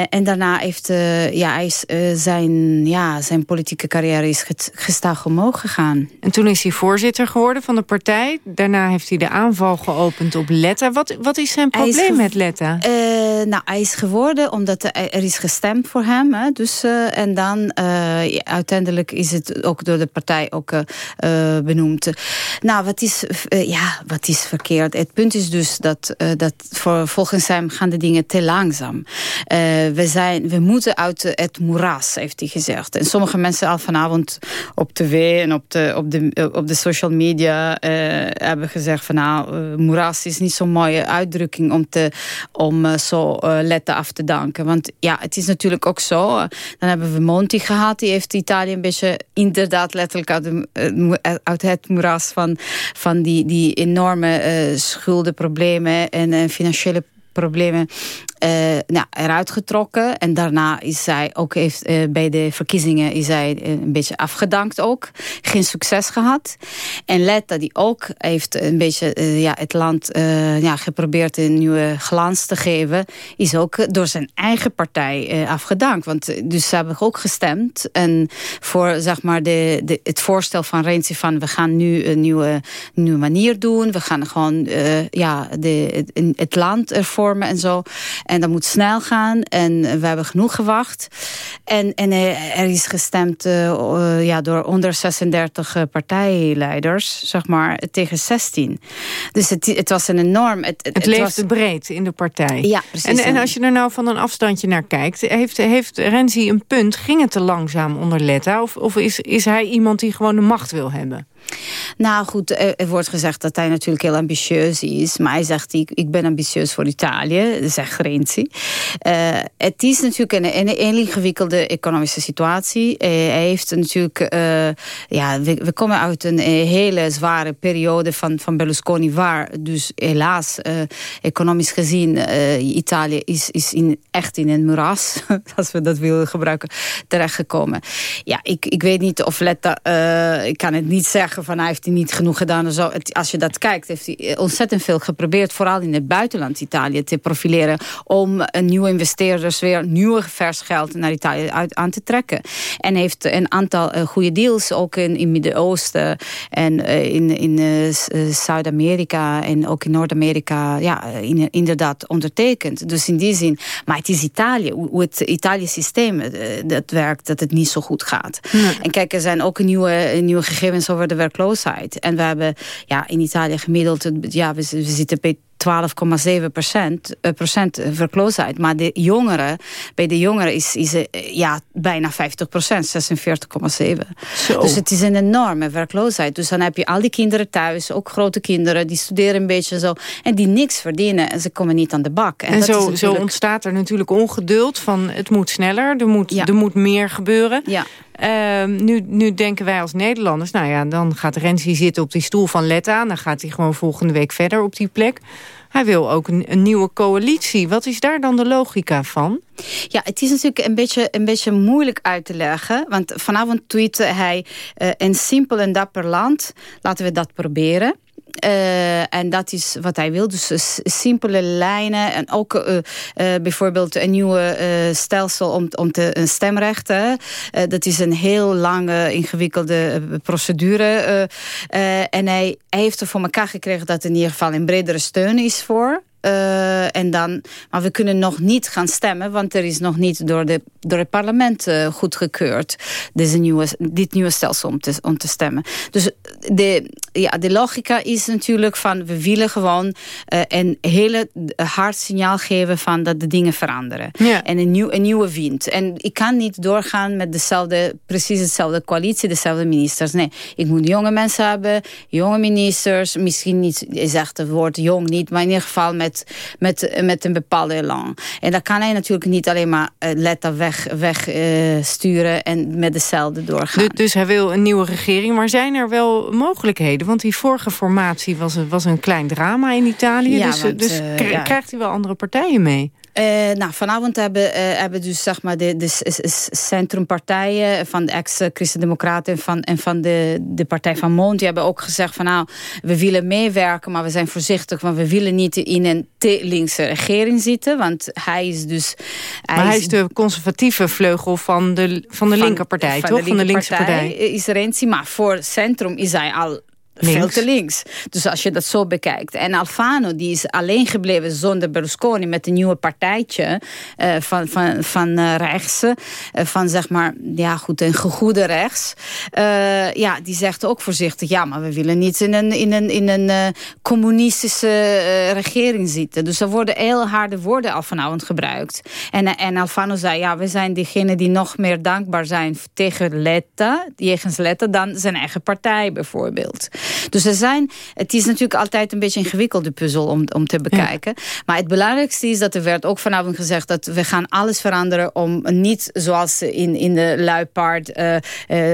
en daarna heeft ja, hij is, zijn, ja, zijn politieke carrière is gestaag omhoog gegaan. En toen is hij voorzitter geworden van de partij. Daarna heeft hij de aanval geopend op Letta. Wat, wat is zijn probleem met Letta? nou, hij is geworden omdat er is gestemd voor hem. Hè, dus, en uh, uiteindelijk is het ook door de partij ook uh, benoemd. Nou, wat is, ja, wat is verkeerd? Het punt is dus dat, dat voor, volgens hem gaan de dingen te langzaam. we, zijn, we moeten uit het moeras, heeft hij gezegd. En sommige mensen al vanavond op tv en op de, op de, op de social media hebben gezegd van nou, moeras is niet zo'n mooie uitdrukking om, te, om zo letten af te danken. Want ja, het is natuurlijk ook zo. Dan hebben we Monti gehad. Die heeft Italië een beetje inderdaad letterlijk uit, eh, uit het moeras van, van die, die enorme uh, schuldenproblemen en uh, financiële problemen nou, eruit getrokken. En daarna is zij ook heeft, uh, bij de verkiezingen is zij een beetje afgedankt ook. Geen succes gehad. En Letta die ook heeft een beetje ja, het land ja, geprobeerd een nieuwe glans te geven. Is ook door zijn eigen partij afgedankt. Want dus ze hebben ook gestemd. En voor zeg maar de, de, het voorstel van Renzi van we gaan nu een nieuwe, nieuwe manier doen. We gaan gewoon ja, de, het, land vormen en zo. En dat moet snel gaan. En we hebben genoeg gewacht. En, en er is gestemd uh, ja, door onder 36 partijleiders, zeg maar, tegen 16. Dus het, het was een enorm... Het, het, het leefde was... breed in de partij. Ja, precies. En, en als je er nou van een afstandje naar kijkt... heeft, heeft Renzi een punt? Ging het te langzaam onder Letta? Of, of is, is hij iemand die gewoon de macht wil hebben? Nou goed, er wordt gezegd dat hij natuurlijk heel ambitieus is. Maar hij zegt, ik, ik ben ambitieus voor Italië, zegt Renzi. Uh, het is natuurlijk een, een, een ingewikkelde economische situatie. Uh, hij heeft natuurlijk... Uh, ja, we, we, komen uit een hele zware periode van, van Berlusconi... waar dus helaas economisch gezien Italië is, is in, echt in een moeras... (laughs) als we dat willen gebruiken, terechtgekomen. Ja, ik, ik weet niet of Letta... ik kan het niet zeggen van hij heeft hij niet genoeg gedaan. zo. als je dat kijkt, heeft hij ontzettend veel geprobeerd. Vooral in het buitenland Italië te profileren. Om nieuwe investeerders weer nieuwe vers geld naar Italië uit, aan te trekken. En heeft een aantal uh, goede deals ook in, in Midden-Oosten. En in, in Zuid-Amerika en ook in Noord-Amerika. Ja, in, inderdaad ondertekend. Dus in die zin. Maar het is Italië. Hoe het Italië-systeem dat werkt, dat het niet zo goed gaat. En kijk, er zijn ook nieuwe, nieuwe gegevens over de werkloosheid. En we hebben ja, in Italië gemiddeld, ja, we, we zitten bij 12,7 procent, uh, procent werkloosheid. Maar de jongeren, bij de jongeren is, is uh, ja, bijna 50 procent, 46,7. Dus het is een enorme werkloosheid. Dus dan heb je al die kinderen thuis, ook grote kinderen, die studeren een beetje zo. En die niks verdienen en ze komen niet aan de bak. En, en zo, natuurlijk... zo ontstaat er natuurlijk ongeduld van het moet sneller, er moet, er moet meer gebeuren. Ja. Uh, nu, nu denken wij als Nederlanders, nou ja, dan gaat Renzi zitten op die stoel van Letta. Dan gaat hij gewoon volgende week verder op die plek. Hij wil ook een, nieuwe coalitie. Wat is daar dan de logica van? Ja, het is natuurlijk een beetje, een beetje moeilijk uit te leggen. Want vanavond tweette hij... Uh, een simpel en dapper land, laten we dat proberen. Uh, en dat is wat hij wil. Dus simpele lijnen. En ook uh, bijvoorbeeld een nieuwe stelsel om, om te een stemrecht. dat is een heel lange, ingewikkelde procedure. en hij, hij heeft er voor elkaar gekregen dat in ieder geval een bredere steun is voor. Uh, en dan, maar we kunnen nog niet gaan stemmen, want er is nog niet door, de, door het parlement uh, goedgekeurd deze nieuwe, dit nieuwe stelsel om te, om te stemmen. Dus de, ja, de logica is natuurlijk van we willen gewoon uh, een hele hard signaal geven van dat de dingen veranderen. En een, nieuw, een nieuwe wind. En ik kan niet doorgaan met dezelfde, precies dezelfde coalitie, dezelfde ministers. Nee, ik moet jonge mensen hebben, jonge ministers. Misschien niet, is echt het woord jong niet, maar in ieder geval met, met, met een bepaalde elan. En dan kan hij natuurlijk niet alleen maar uh, letter weg, weg uh, sturen en met dezelfde doorgaan. Dus, dus hij wil een nieuwe regering, maar zijn er wel mogelijkheden? Want die vorige formatie was, was een klein drama in Italië. Ja, dus, want, dus uh, krijgt hij wel andere partijen mee? Uh, nou, vanavond hebben, uh, hebben dus zeg maar de, de centrumpartijen van de ex-Christen-Democraten en van, en van de, de partij van Mond, die hebben ook gezegd van nou, we willen meewerken, maar we zijn voorzichtig, want we willen niet in een te linkse regering zitten, want hij is dus... Hij maar hij is, de conservatieve vleugel van de, van de linkerpartij, toch? van de linkse partij. Is er eentje, maar voor Centrum is hij al veel te links. Dus als je dat zo bekijkt. En Alfano die is alleen gebleven zonder Berlusconi... met een nieuwe partijtje uh, van, van, van uh, rechts. Uh, van zeg maar, ja goed, een gegoede rechts. ja, die zegt ook voorzichtig... ja, maar we willen niet in een, in een, in een communistische regering zitten. Dus er worden heel harde woorden al vanavond gebruikt. En, en Alfano zei, ja, we zijn diegenen die nog meer dankbaar zijn... tegen Letta, jegens Letta, dan zijn eigen partij bijvoorbeeld. Dus er zijn, het is natuurlijk altijd een beetje een ingewikkelde puzzel om, om te bekijken. Maar het belangrijkste is dat er werd ook vanavond gezegd dat we gaan alles veranderen om niet zoals in, in de luipaard uh, uh,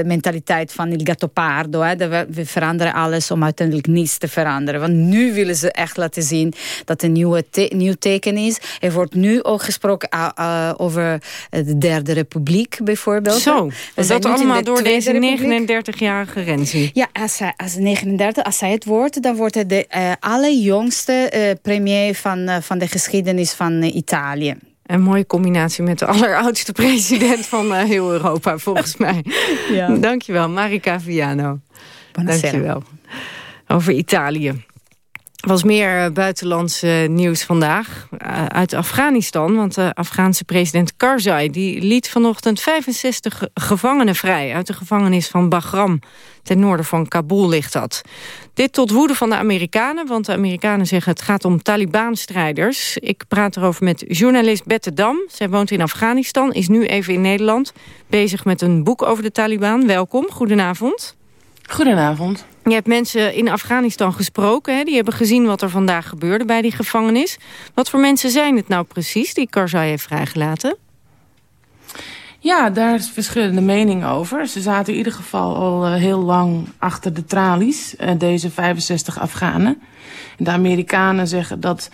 mentaliteit van il gattopardo. Hè, dat we, we, veranderen alles om uiteindelijk niets te veranderen. Want nu willen ze echt laten zien dat een nieuwe te, nieuw teken is. Er wordt nu ook gesproken uh, over de derde republiek bijvoorbeeld. Zo, we dat allemaal door deze 39-jarige Renzi. Ja, als, als 39, als zij het wordt, dan wordt het de uh, allerjongste uh, premier van, uh, van de geschiedenis van Italië. Een mooie combinatie met de alleroudste president van heel Europa, volgens (laughs) mij. ja. Dankjewel, Marika Viano. Buonasera. Dankjewel. Over Italië was meer eh, buitenlands nieuws vandaag uh, uit Afghanistan. Want de Afghaanse president Karzai die liet vanochtend 65 gevangenen vrij... uit de gevangenis van Bagram. Ten noorden van Kabul ligt dat. Dit tot woede van de Amerikanen, want de Amerikanen zeggen... het gaat om Taliban-strijders. Ik praat erover met journalist Bette Dam. Zij woont in Afghanistan, is nu even in Nederland... bezig met een boek over de Taliban. Welkom, goedenavond. Goedenavond. Je hebt mensen in Afghanistan gesproken. Hè? Die hebben gezien wat er vandaag gebeurde bij die gevangenis. Wat voor mensen zijn het nou precies die Karzai heeft vrijgelaten? Ja, daar is verschillende meningen over. Ze zaten in ieder geval al uh, heel lang achter de tralies, uh, deze 65 Afghanen. De Amerikanen zeggen dat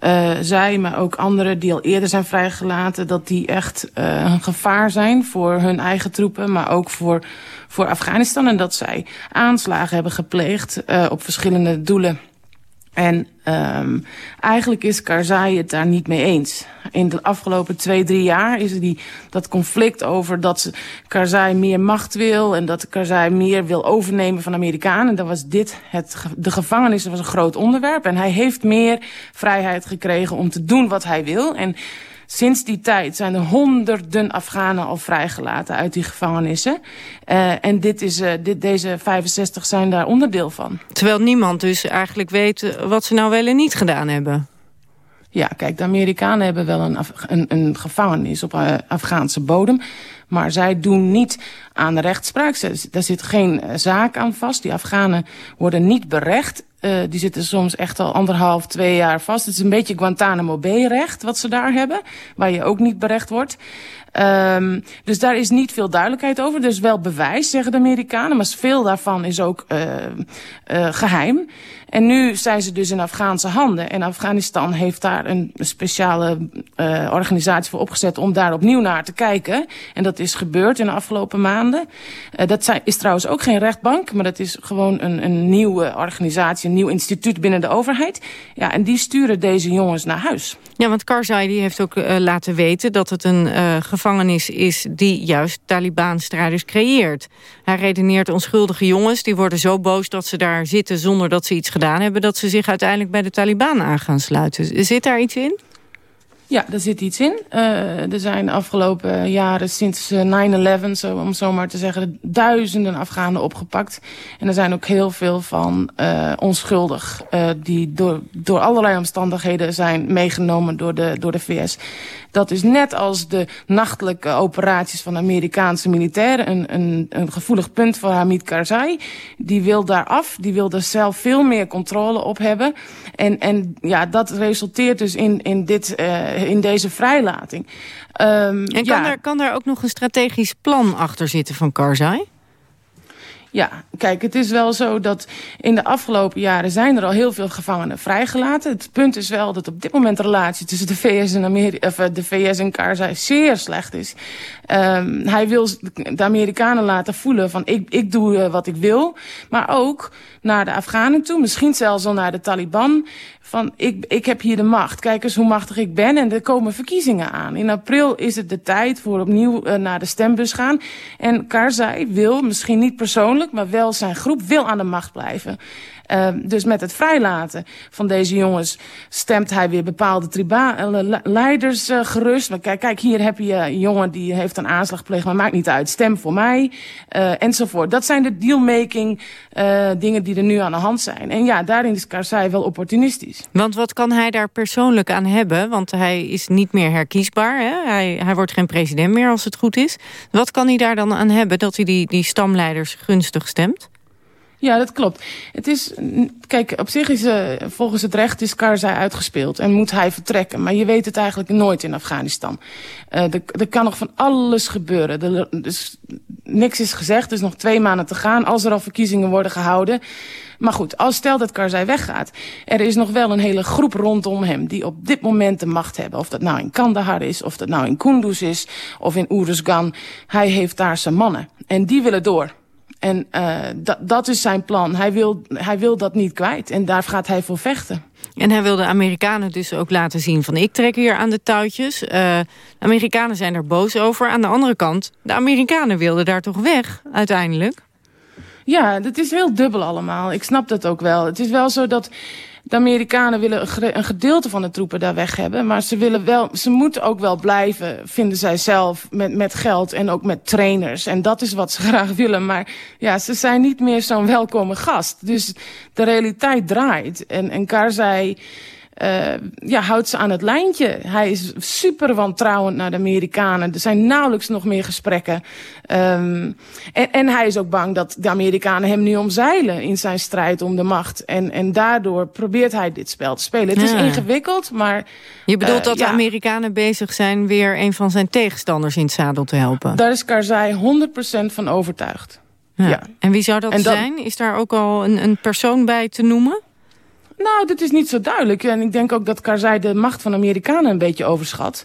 uh, zij, maar ook anderen die al eerder zijn vrijgelaten... dat die echt een gevaar zijn voor hun eigen troepen, maar ook voor voor Afghanistan. En dat zij aanslagen hebben gepleegd uh, op verschillende doelen. En um, eigenlijk is Karzai het daar niet mee eens. In de afgelopen twee, drie jaar is er die, dat conflict over dat Karzai meer macht wil... en dat Karzai meer wil overnemen van Amerikanen. En dan was dit, het, de gevangenis was een groot onderwerp. En hij heeft meer vrijheid gekregen om te doen wat hij wil. En Sinds die tijd zijn er honderden Afghanen al vrijgelaten uit die gevangenissen. Uh, en dit is, uh, dit, deze 65 zijn daar onderdeel van. Terwijl niemand dus eigenlijk weet eh, wat ze nou wel en niet gedaan hebben. Ja, kijk, de Amerikanen hebben wel een, een, een gevangenis op uh, Afghaanse bodem. Maar zij doen niet aan rechtspraak. Daar zit geen zaak aan vast. Die Afghanen worden niet berecht. Uh, die zitten soms echt al anderhalf, twee jaar vast. Het is een beetje Guantanamo Bay-recht wat ze daar hebben. Waar je ook niet berecht wordt. Um, dus daar is niet veel duidelijkheid over. Er is wel bewijs, zeggen de Amerikanen. Maar veel daarvan is ook geheim. En nu zijn ze dus in Afghaanse handen. En Afghanistan heeft daar een speciale uh, organisatie voor opgezet... om daar opnieuw naar te kijken. En dat is gebeurd in de afgelopen maanden. Uh, dat zijn, is trouwens ook geen rechtbank... maar dat is gewoon een, een nieuwe organisatie, een nieuw instituut binnen de overheid. Ja, en die sturen deze jongens naar huis. Ja, want Karzai die heeft ook uh, laten weten dat het een gevangenis is... die juist Taliban-strijders creëert. Hij redeneert onschuldige jongens, die worden zo boos dat ze daar zitten... zonder dat ze iets gedaan hebben... dat ze zich uiteindelijk bij de Taliban aan gaan sluiten. Zit daar iets in? Ja, daar zit iets in. Uh, er zijn de afgelopen jaren sinds 9-11, zo, om zo maar te zeggen, duizenden Afghanen opgepakt. En er zijn ook heel veel van uh, onschuldig, die door, door allerlei omstandigheden zijn meegenomen door de, door de VS. Dat is net als de nachtelijke operaties van Amerikaanse militairen een, een, een gevoelig punt voor Hamid Karzai. Die wil daar af, die wil er zelf veel meer controle op hebben. En, en ja, dat resulteert dus in, in, dit, in deze vrijlating. Um, en kan, ja. er, kan er ook nog een strategisch plan achter zitten van Karzai? Ja, kijk, het is wel zo dat in de afgelopen jaren zijn er al heel veel gevangenen vrijgelaten. Het punt is wel dat op dit moment de relatie tussen de VS en, Amerika, of de VS en Karzai zeer slecht is. Um, hij wil de Amerikanen laten voelen van ik, ik doe uh, wat ik wil. Maar ook naar de Afghanen toe, misschien zelfs al naar de Taliban van ik, ik heb hier de macht. Kijk eens hoe machtig ik ben. En er komen verkiezingen aan. In april is het de tijd voor opnieuw uh, naar de stembus gaan. En Karzai wil, misschien niet persoonlijk, maar wel zijn groep wil aan de macht blijven. Uh, dus met het vrijlaten van deze jongens stemt hij weer bepaalde tribale leiders uh, gerust. Maar kijk, kijk, hier heb je een jongen die heeft een aanslag gepleegd, maar maakt niet uit. Stem voor mij, uh, enzovoort. Dat zijn de dealmaking uh, dingen die er nu aan de hand zijn. En ja, daarin is Karzai wel opportunistisch. Want wat kan hij daar persoonlijk aan hebben? Want hij is niet meer herkiesbaar. Hè? Hij, hij wordt geen president meer als het goed is. Wat kan hij daar dan aan hebben dat hij die, die stamleiders gunstig stemt? Ja, dat klopt. Het is, kijk, op zich is uh, volgens het recht is Karzai uitgespeeld en moet hij vertrekken. Maar je weet het eigenlijk nooit in Afghanistan. Uh, er, kan nog van alles gebeuren. Dus niks is gezegd, is nog twee maanden te gaan als er al verkiezingen worden gehouden. Maar goed, als stel dat Karzai weggaat, er is nog wel een hele groep rondom hem die op dit moment de macht hebben. Of dat nou in Kandahar is, of dat nou in Kunduz is, of in Uruzgan. Hij heeft daar zijn mannen en die willen door. En uh, dat, dat is zijn plan. Hij wil, hij wil dat niet kwijt. En daar gaat hij voor vechten. En hij wil de Amerikanen dus ook laten zien van ik trek hier aan de touwtjes. Uh, de Amerikanen zijn er boos over. Aan de andere kant, de Amerikanen wilden daar toch weg uiteindelijk? Ja, dat is heel dubbel allemaal. Ik snap dat ook wel. Het is wel zo dat de Amerikanen willen een gedeelte van de troepen daar weg hebben. Maar ze, willen wel, ze moeten ook wel blijven, vinden zij zelf, met, met geld en ook met trainers. En dat is wat ze (laughs) graag willen. Maar ja, ze zijn niet meer zo'n welkome gast. Dus de realiteit draait. En, en Karzai uh, ja, houdt ze aan het lijntje. Hij is super wantrouwend naar de Amerikanen. Er zijn nauwelijks nog meer gesprekken. Um, en, en hij is ook bang dat de Amerikanen hem nu omzeilen in zijn strijd om de macht. En, en daardoor probeert hij dit spel te spelen. Het is ingewikkeld, maar... Je bedoelt uh, dat de. Amerikanen bezig zijn weer een van zijn tegenstanders in het zadel te helpen? Daar is Karzai 100% van overtuigd. Ja. ja. En wie zou dat, dat zijn? Is daar ook al een, een persoon bij te noemen? Nou, dat is niet zo duidelijk. En ik denk ook dat Karzai de macht van Amerikanen een beetje overschat.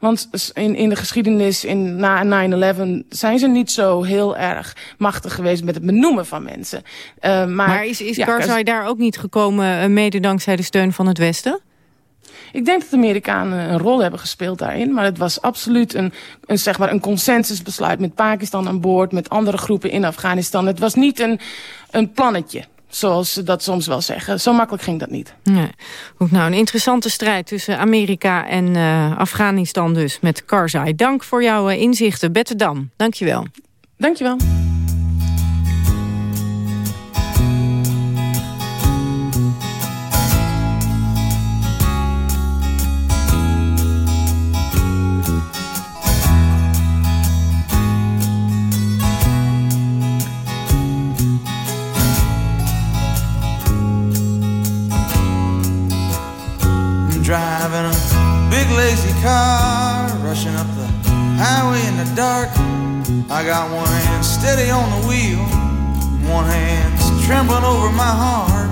Want in, in de geschiedenis in, na 9-11 zijn ze niet zo heel erg machtig geweest met het benoemen van mensen. Uh, maar, maar is, is ja, Karzai daar ook niet gekomen uh, mede dankzij de steun van het Westen? Ik denk dat de Amerikanen een rol hebben gespeeld daarin. Maar het was absoluut een, een, zeg maar een consensusbesluit met Pakistan aan boord, met andere groepen in Afghanistan. Het was niet een, een plannetje zoals ze dat soms wel zeggen. Zo makkelijk ging dat niet. Nee. Goed, nou, een interessante strijd tussen Amerika en uh, Afghanistan dus met Karzai. Dank voor jouw uh, inzichten, Bette Dam. Dank je driving a big lazy car, rushing up the highway in the dark. I got one hand steady on the wheel, one hand's trembling over my heart.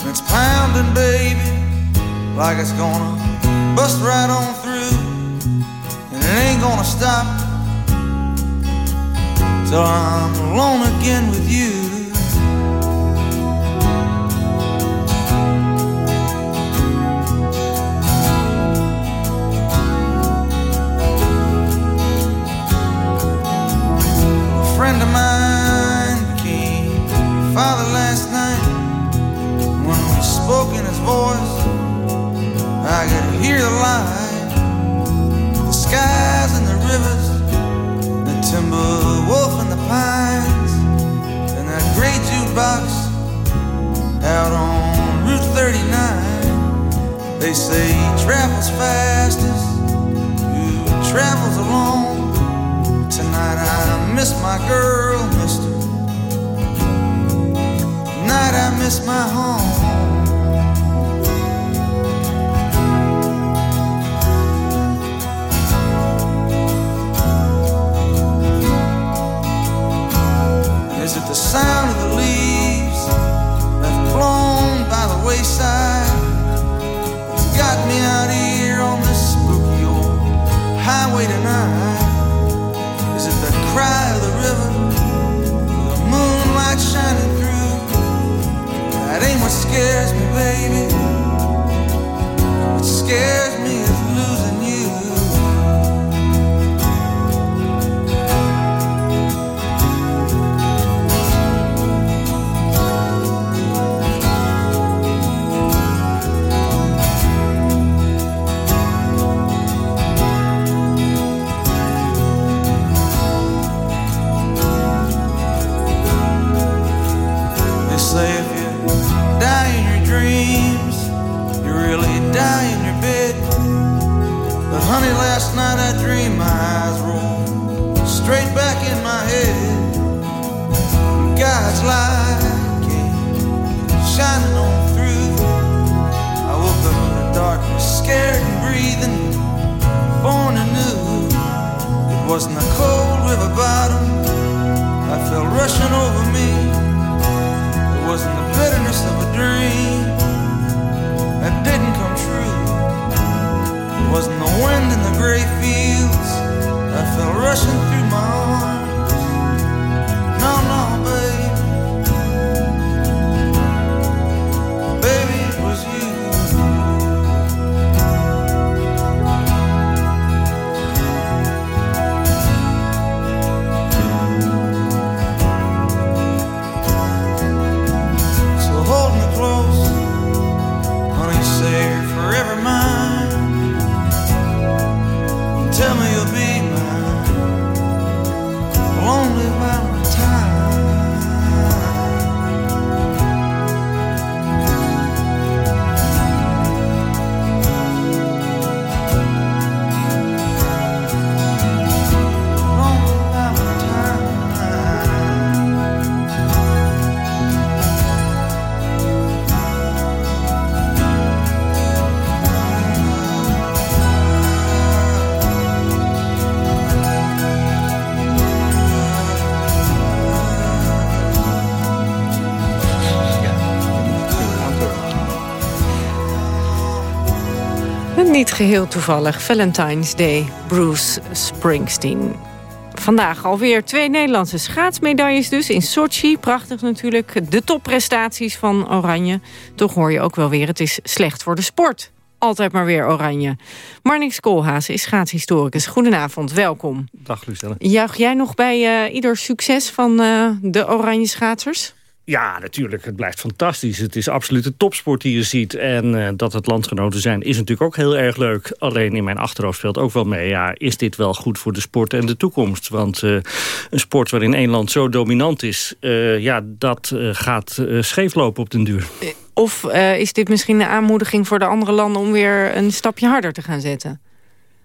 And it's pounding, baby, like it's gonna bust right on through. And it ain't gonna stop till I'm alone again with you. father last night when we spoke in his voice. I could hear the light, the skies and the rivers, the timber wolf and the pines, and that great jukebox out on Route 39. They say he travels fastest, who travels alone. Tonight I miss my girl, Mr. Tonight I miss my home. Is it the sound of the leaves left blown by the wayside? It's got me out here on this spooky old highway tonight. Is it the cry of the river, the moonlight shining? That ain't what scares me, baby. What scares Niet geheel toevallig, Valentine's Day, Bruce Springsteen. Vandaag alweer twee Nederlandse schaatsmedailles dus in Sochi. Prachtig natuurlijk, de topprestaties van Oranje. Toch hoor je ook wel weer, het is slecht voor de sport. Altijd maar weer Oranje. Marnix Koolhaas is schaatshistoricus. Goedenavond, welkom. Dag Lucelle. Juich jij nog bij eh, ieder succes van eh, de Oranje schaatsers? Ja, natuurlijk. Het blijft fantastisch. Het is absoluut de topsport die je ziet. En eh, dat het landgenoten zijn is natuurlijk ook heel erg leuk. Alleen in mijn achterhoofd speelt ook wel mee. Ja, is dit wel goed voor de sport en de toekomst? Want eh, een sport waarin één land zo dominant is... eh, ja, dat gaat scheeflopen op den duur. Of is dit misschien een aanmoediging voor de andere landen... om weer een stapje harder te gaan zetten?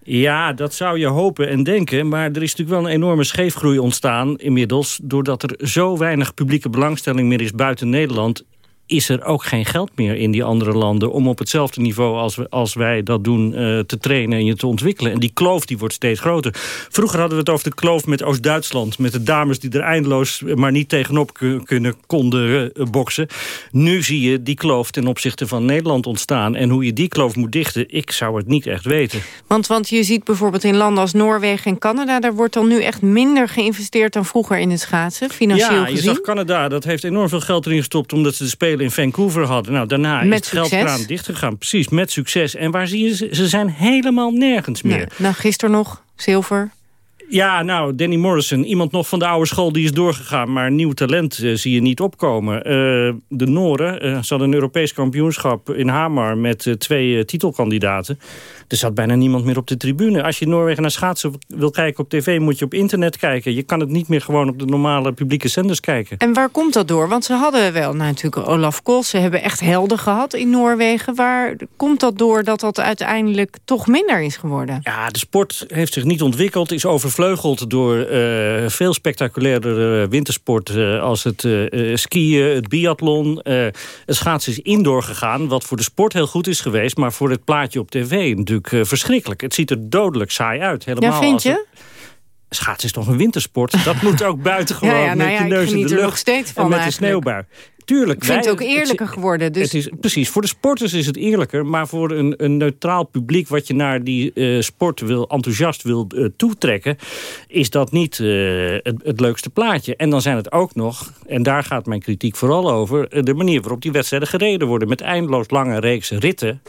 Ja, dat zou je hopen en denken. Maar er is natuurlijk wel een enorme scheefgroei ontstaan inmiddels... doordat er zo weinig publieke belangstelling meer is buiten Nederland is er ook geen geld meer in die andere landen... om op hetzelfde niveau als, we, als wij dat doen eh, te trainen en je te ontwikkelen. En die kloof die wordt steeds groter. Vroeger hadden we het over de kloof met Oost-Duitsland... met de dames die er eindeloos maar niet tegenop kunnen, konden uh, boksen. Nu zie je die kloof ten opzichte van Nederland ontstaan. En hoe je die kloof moet dichten, ik zou het niet echt weten. Want, want je ziet bijvoorbeeld in landen als Noorwegen en Canada... daar wordt dan nu echt minder geïnvesteerd dan vroeger in het schaatsen, financieel ja, gezien. je zag Canada, dat heeft enorm veel geld erin gestopt... omdat ze de Spelen in Vancouver hadden. Nou, daarna Met is het geldkraan dichtgegaan. Precies, met succes. En waar zie je ze? Ze zijn helemaal nergens meer. Nou, gisteren nog, zilver. Ja, nou, Danny Morrison. Iemand nog van de oude school die is doorgegaan. Maar nieuw talent uh, zie je niet opkomen. Uh, de Noren, uh, ze hadden een Europees kampioenschap in Hamar... met twee titelkandidaten. Er zat bijna niemand meer op de tribune. Als je Noorwegen naar schaatsen wil kijken op tv... moet je op internet kijken. Je kan het niet meer gewoon op de normale publieke zenders kijken. En waar komt dat door? Want ze hadden wel nou, natuurlijk Olaf Kols. Ze hebben echt helden gehad in Noorwegen. Waar komt dat door dat dat uiteindelijk toch minder is geworden? Ja, de sport heeft zich niet ontwikkeld. Is overvleugeld door uh, veel spectaculairder wintersport... Uh, als het uh, skiën, het biathlon. het schaatsen is indoor gegaan. Wat voor de sport heel goed is geweest. Maar voor het plaatje op tv natuurlijk verschrikkelijk. Het ziet er dodelijk saai uit. Helemaal ja, vind je? Schaatsen is toch een wintersport? Dat moet ook (laughs) buiten gewoon ja, ja, nou met je neus in de lucht. nog steeds van en met de sneeuwbui. Tuurlijk. Ik vind het ook eerlijker geworden. Dus... Het is, precies, voor de sporters is het eerlijker. Maar voor een, een neutraal publiek wat je naar die uh, sport wil, enthousiast wil uh, toetrekken... is dat niet uh, het, het, leukste plaatje. En dan zijn het ook nog, en daar gaat mijn kritiek vooral over... de manier waarop die wedstrijden gereden worden. Met eindeloos lange reeks ritten.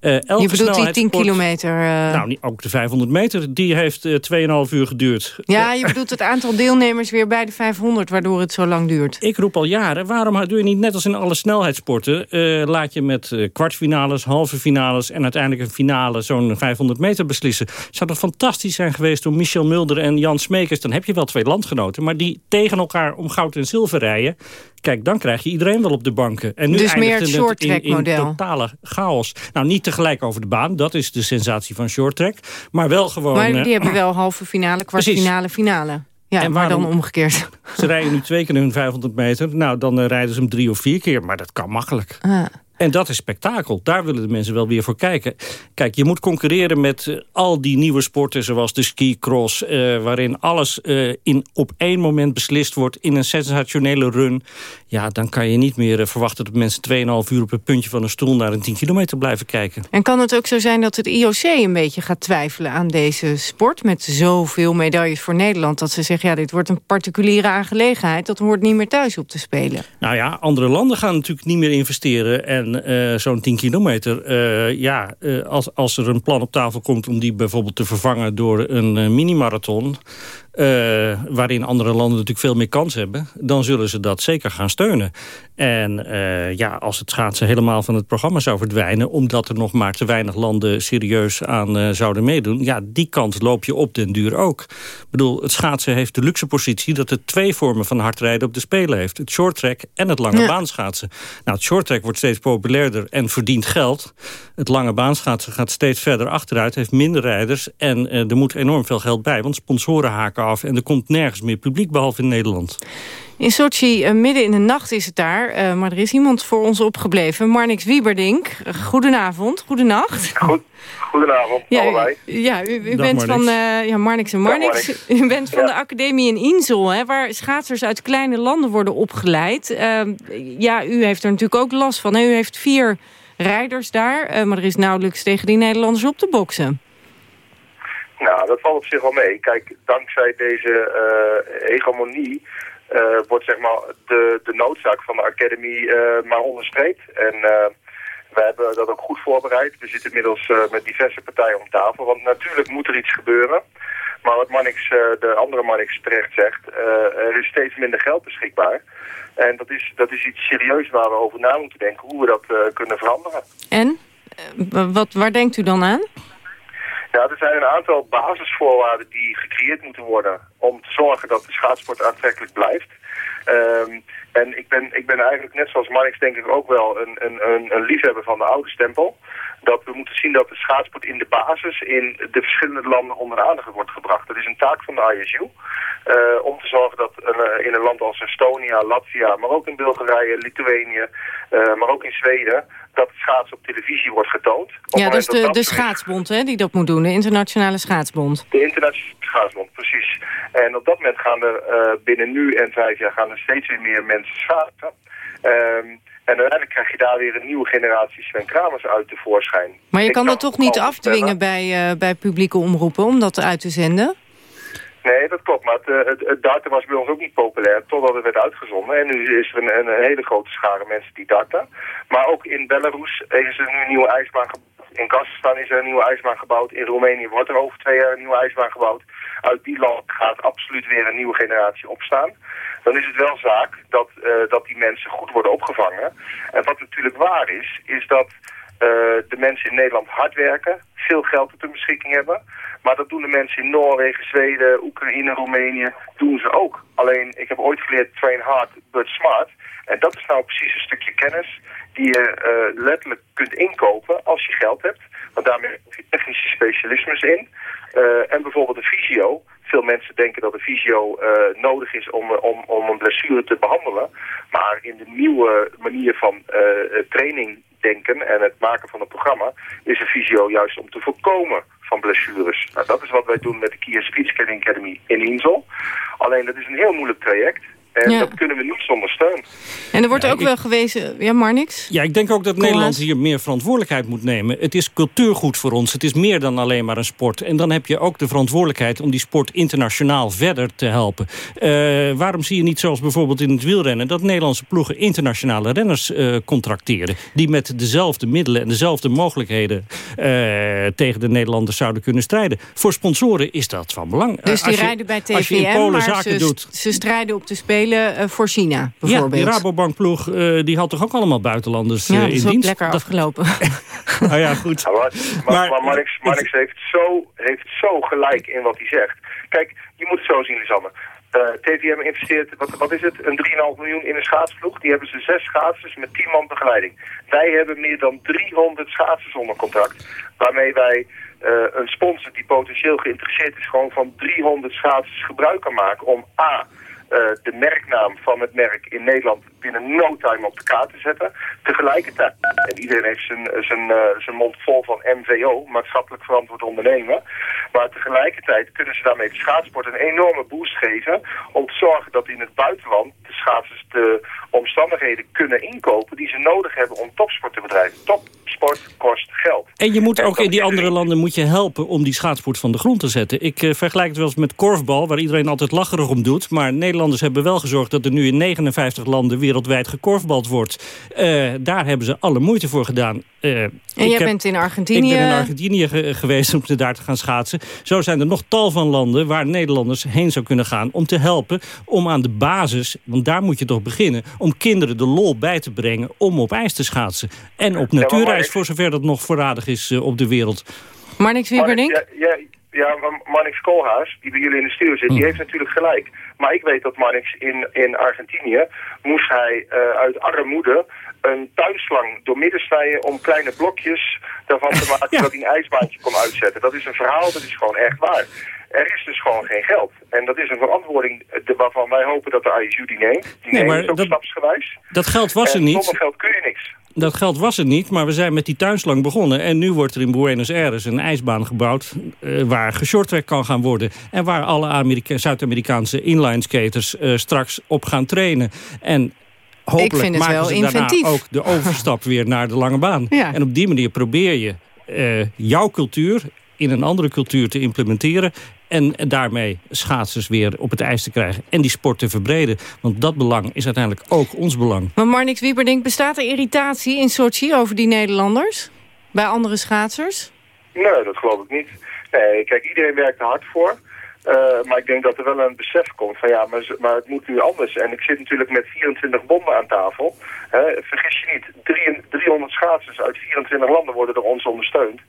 Uh, je bedoelt die 10 kilometer? Uh... Nou, niet, ook de 500 meter. Die heeft uh, 2,5 uur geduurd. Ja, je bedoelt (laughs) het aantal deelnemers weer bij de 500... waardoor het zo lang duurt. Ik roep al jaren, waarom doe je niet net als in alle snelheidssporten... laat je met kwartfinales, halve finales... en uiteindelijk een finale zo'n 500 meter beslissen. Zou toch fantastisch zijn geweest om Michel Mulder en Jan Smekers... dan heb je wel twee landgenoten... maar die tegen elkaar om goud en zilver rijden... Kijk, dan krijg je iedereen wel op de banken. En nu dus meer het short in, in totale chaos. Nou, niet tegelijk over de baan. Dat is de sensatie van short track. Maar wel gewoon... Maar die uh, hebben wel halve finale, (clears throat) kwartfinale, finale. Ja, en maar dan omgekeerd. Ze rijden nu twee keer hun 500 meter. Nou, dan uh, rijden ze hem drie of vier keer. Maar dat kan makkelijk. Ah. En dat is spektakel. Daar willen de mensen wel weer voor kijken. Kijk, je moet concurreren met uh, al die nieuwe sporten... zoals de ski-cross, uh, waarin alles uh, in, op één moment beslist wordt... in een sensationele run. Ja, dan kan je niet meer verwachten dat mensen 2,5 uur op het puntje van een stoel... naar een 10 kilometer blijven kijken. En kan het ook zo zijn dat het IOC een beetje gaat twijfelen aan deze sport... met zoveel medailles voor Nederland... dat ze zeggen, ja, dit wordt een particuliere aangelegenheid... dat hoort niet meer thuis op te spelen. Nou ja, andere landen gaan natuurlijk niet meer investeren... en uh, zo'n 10 kilometer. Uh, ja, uh, als, als er een plan op tafel komt om die bijvoorbeeld te vervangen door een mini-marathon... Uh, waarin andere landen natuurlijk veel meer kans hebben... dan zullen ze dat zeker gaan steunen. En uh, ja, als het schaatsen helemaal van het programma zou verdwijnen... omdat er nog maar te weinig landen serieus aan uh, zouden meedoen... ja, die kans loop je op den duur ook. Ik bedoel, het schaatsen heeft de luxe positie... dat het twee vormen van hardrijden op de Spelen heeft. Het shorttrack en het lange ja. baanschaatsen. Nou, het shorttrack wordt steeds populairder en verdient geld. Het lange baanschaatsen gaat steeds verder achteruit... heeft minder rijders en er moet enorm veel geld bij... want sponsoren haken af en er komt nergens meer publiek behalve in Nederland. In Sochi, uh, midden in de nacht is het daar, uh, maar er is iemand voor ons opgebleven. Marnix Wieberdink, goedenavond, goedenacht. Goed, goedenavond, ja, allebei. Ja, u, u bent van uh, ja, Marnix en Marnix. Marnix. U bent van ja. de academie in Insel, hè, waar schaatsers uit kleine landen worden opgeleid. Ehm, ja, u heeft er natuurlijk ook last van. Hè? U heeft vier rijders daar, maar er is nauwelijks tegen die Nederlanders op te boksen. Nou, dat valt op zich wel mee. Kijk, dankzij deze uh, hegemonie uh, wordt zeg maar de, de noodzaak van de academy uh, maar onderstreept. En wij hebben dat ook goed voorbereid. We zitten inmiddels met diverse partijen om tafel. Want natuurlijk moet er iets gebeuren. Maar wat Mannix, de andere Mannix terecht zegt, er is steeds minder geld beschikbaar. En dat is, dat is iets serieus waar we over na moeten denken, hoe we dat kunnen veranderen. En? wat, waar denkt u dan aan? Ja, er zijn een aantal basisvoorwaarden die gecreëerd moeten worden om te zorgen dat de schaatsport aantrekkelijk blijft. Um, en ik ben, ik ben eigenlijk net zoals Marnix denk ik ook wel een, een, een liefhebber van de oude stempel. Dat we moeten zien dat de schaatsport in de basis in de verschillende landen onder de aandacht wordt gebracht. Dat is een taak van de ISU. Uh, om te zorgen dat uh, in een land als Estonia, Latvia, maar ook in Bulgarije, Litouwenië, uh, maar ook in Zweden, dat het schaatsen op televisie wordt getoond. Ja, is de, de schaatsbond hè, die dat moet doen, de internationale schaatsbond. De internationale schaatsbond, precies. En op dat moment gaan er binnen nu en vijf jaar gaan er steeds weer meer mensen schaatsen. Um, en uiteindelijk krijg je daar weer een nieuwe generatie Sven Kramers uit tevoorschijn. Maar je kan dat toch niet afdwingen bij, uh, bij publieke omroepen om dat uit te zenden? Nee, dat klopt. Maar het, het, het, darten was bij ons ook niet populair totdat het werd uitgezonden. En nu is er een, een hele grote schare mensen die darten. Maar ook in Belarus is er nu een nieuwe ijsbaan gebouwd. In Kazachstan is er een nieuwe ijsbaan gebouwd. In Roemenië wordt er over twee jaar een nieuwe ijsbaan gebouwd. Uit die land gaat absoluut weer een nieuwe generatie opstaan. Dan is het wel zaak dat, dat die mensen goed worden opgevangen. En wat natuurlijk waar is, is dat de mensen in Nederland hard werken, veel geld tot hun beschikking hebben. Maar dat doen de mensen in Noorwegen, Zweden, Oekraïne, Roemenië, doen ze ook. Alleen, ik heb ooit geleerd train hard, but smart. En dat is nou precies een stukje kennis die je uh, letterlijk kunt inkopen als je geld hebt. Want daarmee heb je technische specialismes in. Uh, en bijvoorbeeld een fysio. Veel mensen denken dat een fysio uh, nodig is om, om, om een blessure te behandelen. Maar in de nieuwe manier van training denken en het maken van een programma... is een fysio juist om te voorkomen van blessures. Nou, dat is wat wij doen met de Kia Speed Academy in Insel. Alleen dat is een heel moeilijk traject. En dat kunnen we niet zonder steun. En er wordt ook wel gewezen... Ja, maar niks. Ja, ik denk ook dat Nederland hier meer verantwoordelijkheid moet nemen. Het is cultuurgoed voor ons. Het is meer dan alleen maar een sport. En dan heb je ook de verantwoordelijkheid om die sport internationaal verder te helpen. Uh, waarom zie je niet zoals bijvoorbeeld in het wielrennen... dat Nederlandse ploegen internationale renners uh, contracteren... die met dezelfde middelen en dezelfde mogelijkheden... Uh, tegen de Nederlanders zouden kunnen strijden. Voor sponsoren is dat van belang. Dus die je, rijden bij TVM, maar ze, doet, ze strijden op de spelen uh, voor China, bijvoorbeeld. Ja, die Rabobankploeg uh, die had toch ook allemaal buitenlanders uh, ja, in dienst? Ja, lekker afgelopen. nou (laughs) ja, goed. Ja, maar, maar, maar heeft, zo, heeft zo gelijk in wat hij zegt. Kijk, je moet het zo zien, Lisanne. Uh, TVM investeert, wat, wat is het, een 3,5 miljoen in een schaatsploeg. Die hebben ze zes schaatsers met 10 man begeleiding. Wij hebben meer dan 300 schaatsers onder contract. Waarmee wij uh, een sponsor die potentieel geïnteresseerd is... gewoon van 300 schaatsers gebruik kan maken om A de merknaam van het merk in Nederland binnen no time op de kaart te zetten. Tegelijkertijd, en iedereen heeft zijn, zijn, uh, zijn mond vol van MVO, maatschappelijk verantwoord ondernemen. Maar tegelijkertijd kunnen ze daarmee de schaatsport een enorme boost geven om te zorgen dat in het buitenland de schaatsers de omstandigheden kunnen inkopen die ze nodig hebben om topsport te bedrijven. Topsport kost geld. En je moet ook in die andere landen moet je helpen om die schaatsport van de grond te zetten. Ik uh, vergelijk het wel eens met korfbal, waar iedereen altijd lacherig om doet. Maar Nederlanders hebben wel gezorgd dat er nu in 59 landen wereldwijd gekorfbald wordt. Uh, daar hebben ze alle moeite voor gedaan. Uh, en jij heb, bent in Argentinië? Ik ben in Argentinië ge geweest om daar te gaan schaatsen. Zo zijn er nog tal van landen waar Nederlanders heen zou kunnen gaan... om te helpen om aan de basis, want daar moet je toch beginnen... om kinderen de lol bij te brengen om op ijs te schaatsen. En op natuurreis, ja, voor zover dat nog voorradig is uh, op de wereld. Marnix Wieberdink? Ja, ja, ja, Marnix Koolhaas, die bij jullie in de stuur zit, die heeft natuurlijk gelijk. Maar ik weet dat Marnix in, in Argentinië moest hij uh, uit armoede een tuinslang doormidden snijden om kleine blokjes daarvan te (laughs) maken ja. dat hij een ijsbaantje kon uitzetten. Dat is een verhaal, dat is gewoon echt waar. Er is dus gewoon geen geld. En dat is een verantwoording waarvan wij hopen dat de ISU die neemt. Die nee, neemt ook dat, stapsgewijs. Dat geld was er niet. Zonder geld kun je niks. Dat geld was er niet, maar we zijn met die tuinslang begonnen. En nu wordt er in Buenos Aires een ijsbaan gebouwd... Uh, waar geshorttrack kan gaan worden. En waar alle Zuid-Amerikaanse inline skaters uh, straks op gaan trainen. En hopelijk Ik vind het maken wel ze inventief. daarna ook de overstap (laughs) weer naar de lange baan. Ja. En op die manier probeer je uh, jouw cultuur in een andere cultuur te implementeren... en daarmee schaatsers weer op het ijs te krijgen... en die sport te verbreden. Want dat belang is uiteindelijk ook ons belang. Maar Marnix Wieberdink, bestaat er irritatie in Sochi over die Nederlanders? Bij andere schaatsers? Nee, dat geloof ik niet. Nee, kijk, iedereen werkt er hard voor... Uh, maar ik denk dat er wel een besef komt van ja, maar, maar het moet nu anders. En ik zit natuurlijk met 24 bonden aan tafel. Hè, vergis je niet, 300 schaatsers uit 24 landen worden door ons ondersteund.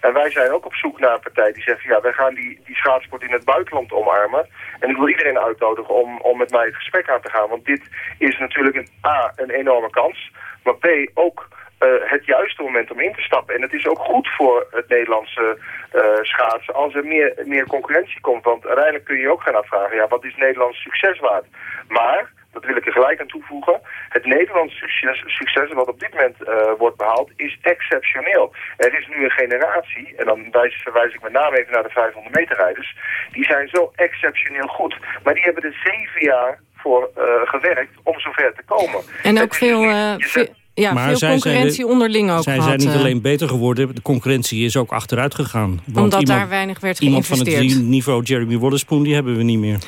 En wij zijn ook op zoek naar een partij die zegt... ja, wij gaan die, die schaatsport in het buitenland omarmen. En ik wil iedereen uitnodigen om, om met mij het gesprek aan te gaan. Want dit is natuurlijk een A, een enorme kans. Maar B, ook uh, het juiste moment om in te stappen. En het is ook goed voor het Nederlandse uh, schaatsen als er meer, meer concurrentie komt. Want uiteindelijk kun je je ook gaan afvragen... ja, wat is Nederlands succes waard? Maar dat wil ik er gelijk aan toevoegen. Het Nederlandse succes, succes wat op dit moment uh, wordt behaald is exceptioneel. Er is nu een generatie, en dan wijs, verwijs ik met name even naar de 500 meter rijders, die zijn zo exceptioneel goed. Maar die hebben er zeven jaar voor uh, gewerkt om zover te komen. En ook veel... Uh, veel... Ja, maar veel concurrentie onderling ook Zij gehad, zijn niet alleen beter geworden, de concurrentie is ook achteruit gegaan. Want Omdat iemand, daar weinig werd Iemand van geïnvesteerd. het niveau Jeremy Waterspoon, die hebben we niet meer.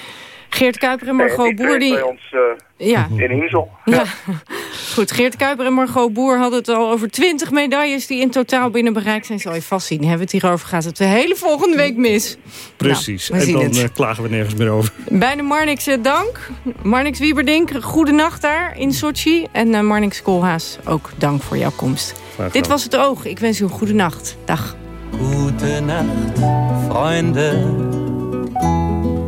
Geert Kuiper en Margot Boer... Die... bij ons uh, ja. in Insel. Ja. (laughs) Goed, Geert Kuiper en Margot Boer hadden het al over 20 medailles... die in totaal binnen bereik zijn. Zal je vast zien. Hebben we het hierover gaat het de hele volgende week mis. Precies, nou, en dan uh, klagen we nergens meer over. (laughs) Bij de Marnix uh, dank. Marnix Wieberdink, goede nacht daar in Sochi. En Marnix Koolhaas, ook dank voor jouw komst. Dit was Het Oog. Ik wens u een goede nacht. Dag. Gute Nacht, Freunde.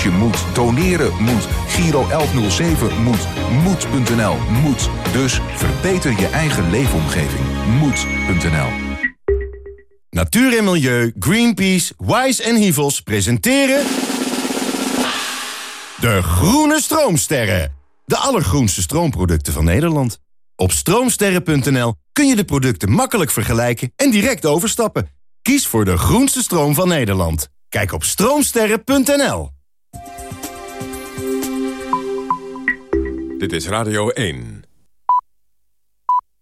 Heersbeestje moet, doneren moet, Giro 1107 moet, moed.nl moet. Dus verbeter je eigen leefomgeving. Moed.nl Natuur en Milieu, Greenpeace, Wise en presenteren... De Groene Stroomsterren. De allergroenste stroomproducten van Nederland. Op stroomsterren.nl kun je de producten makkelijk vergelijken en direct overstappen. Kies voor de groenste stroom van Nederland. Kijk op stroomsterren.nl. Dit is Radio 1.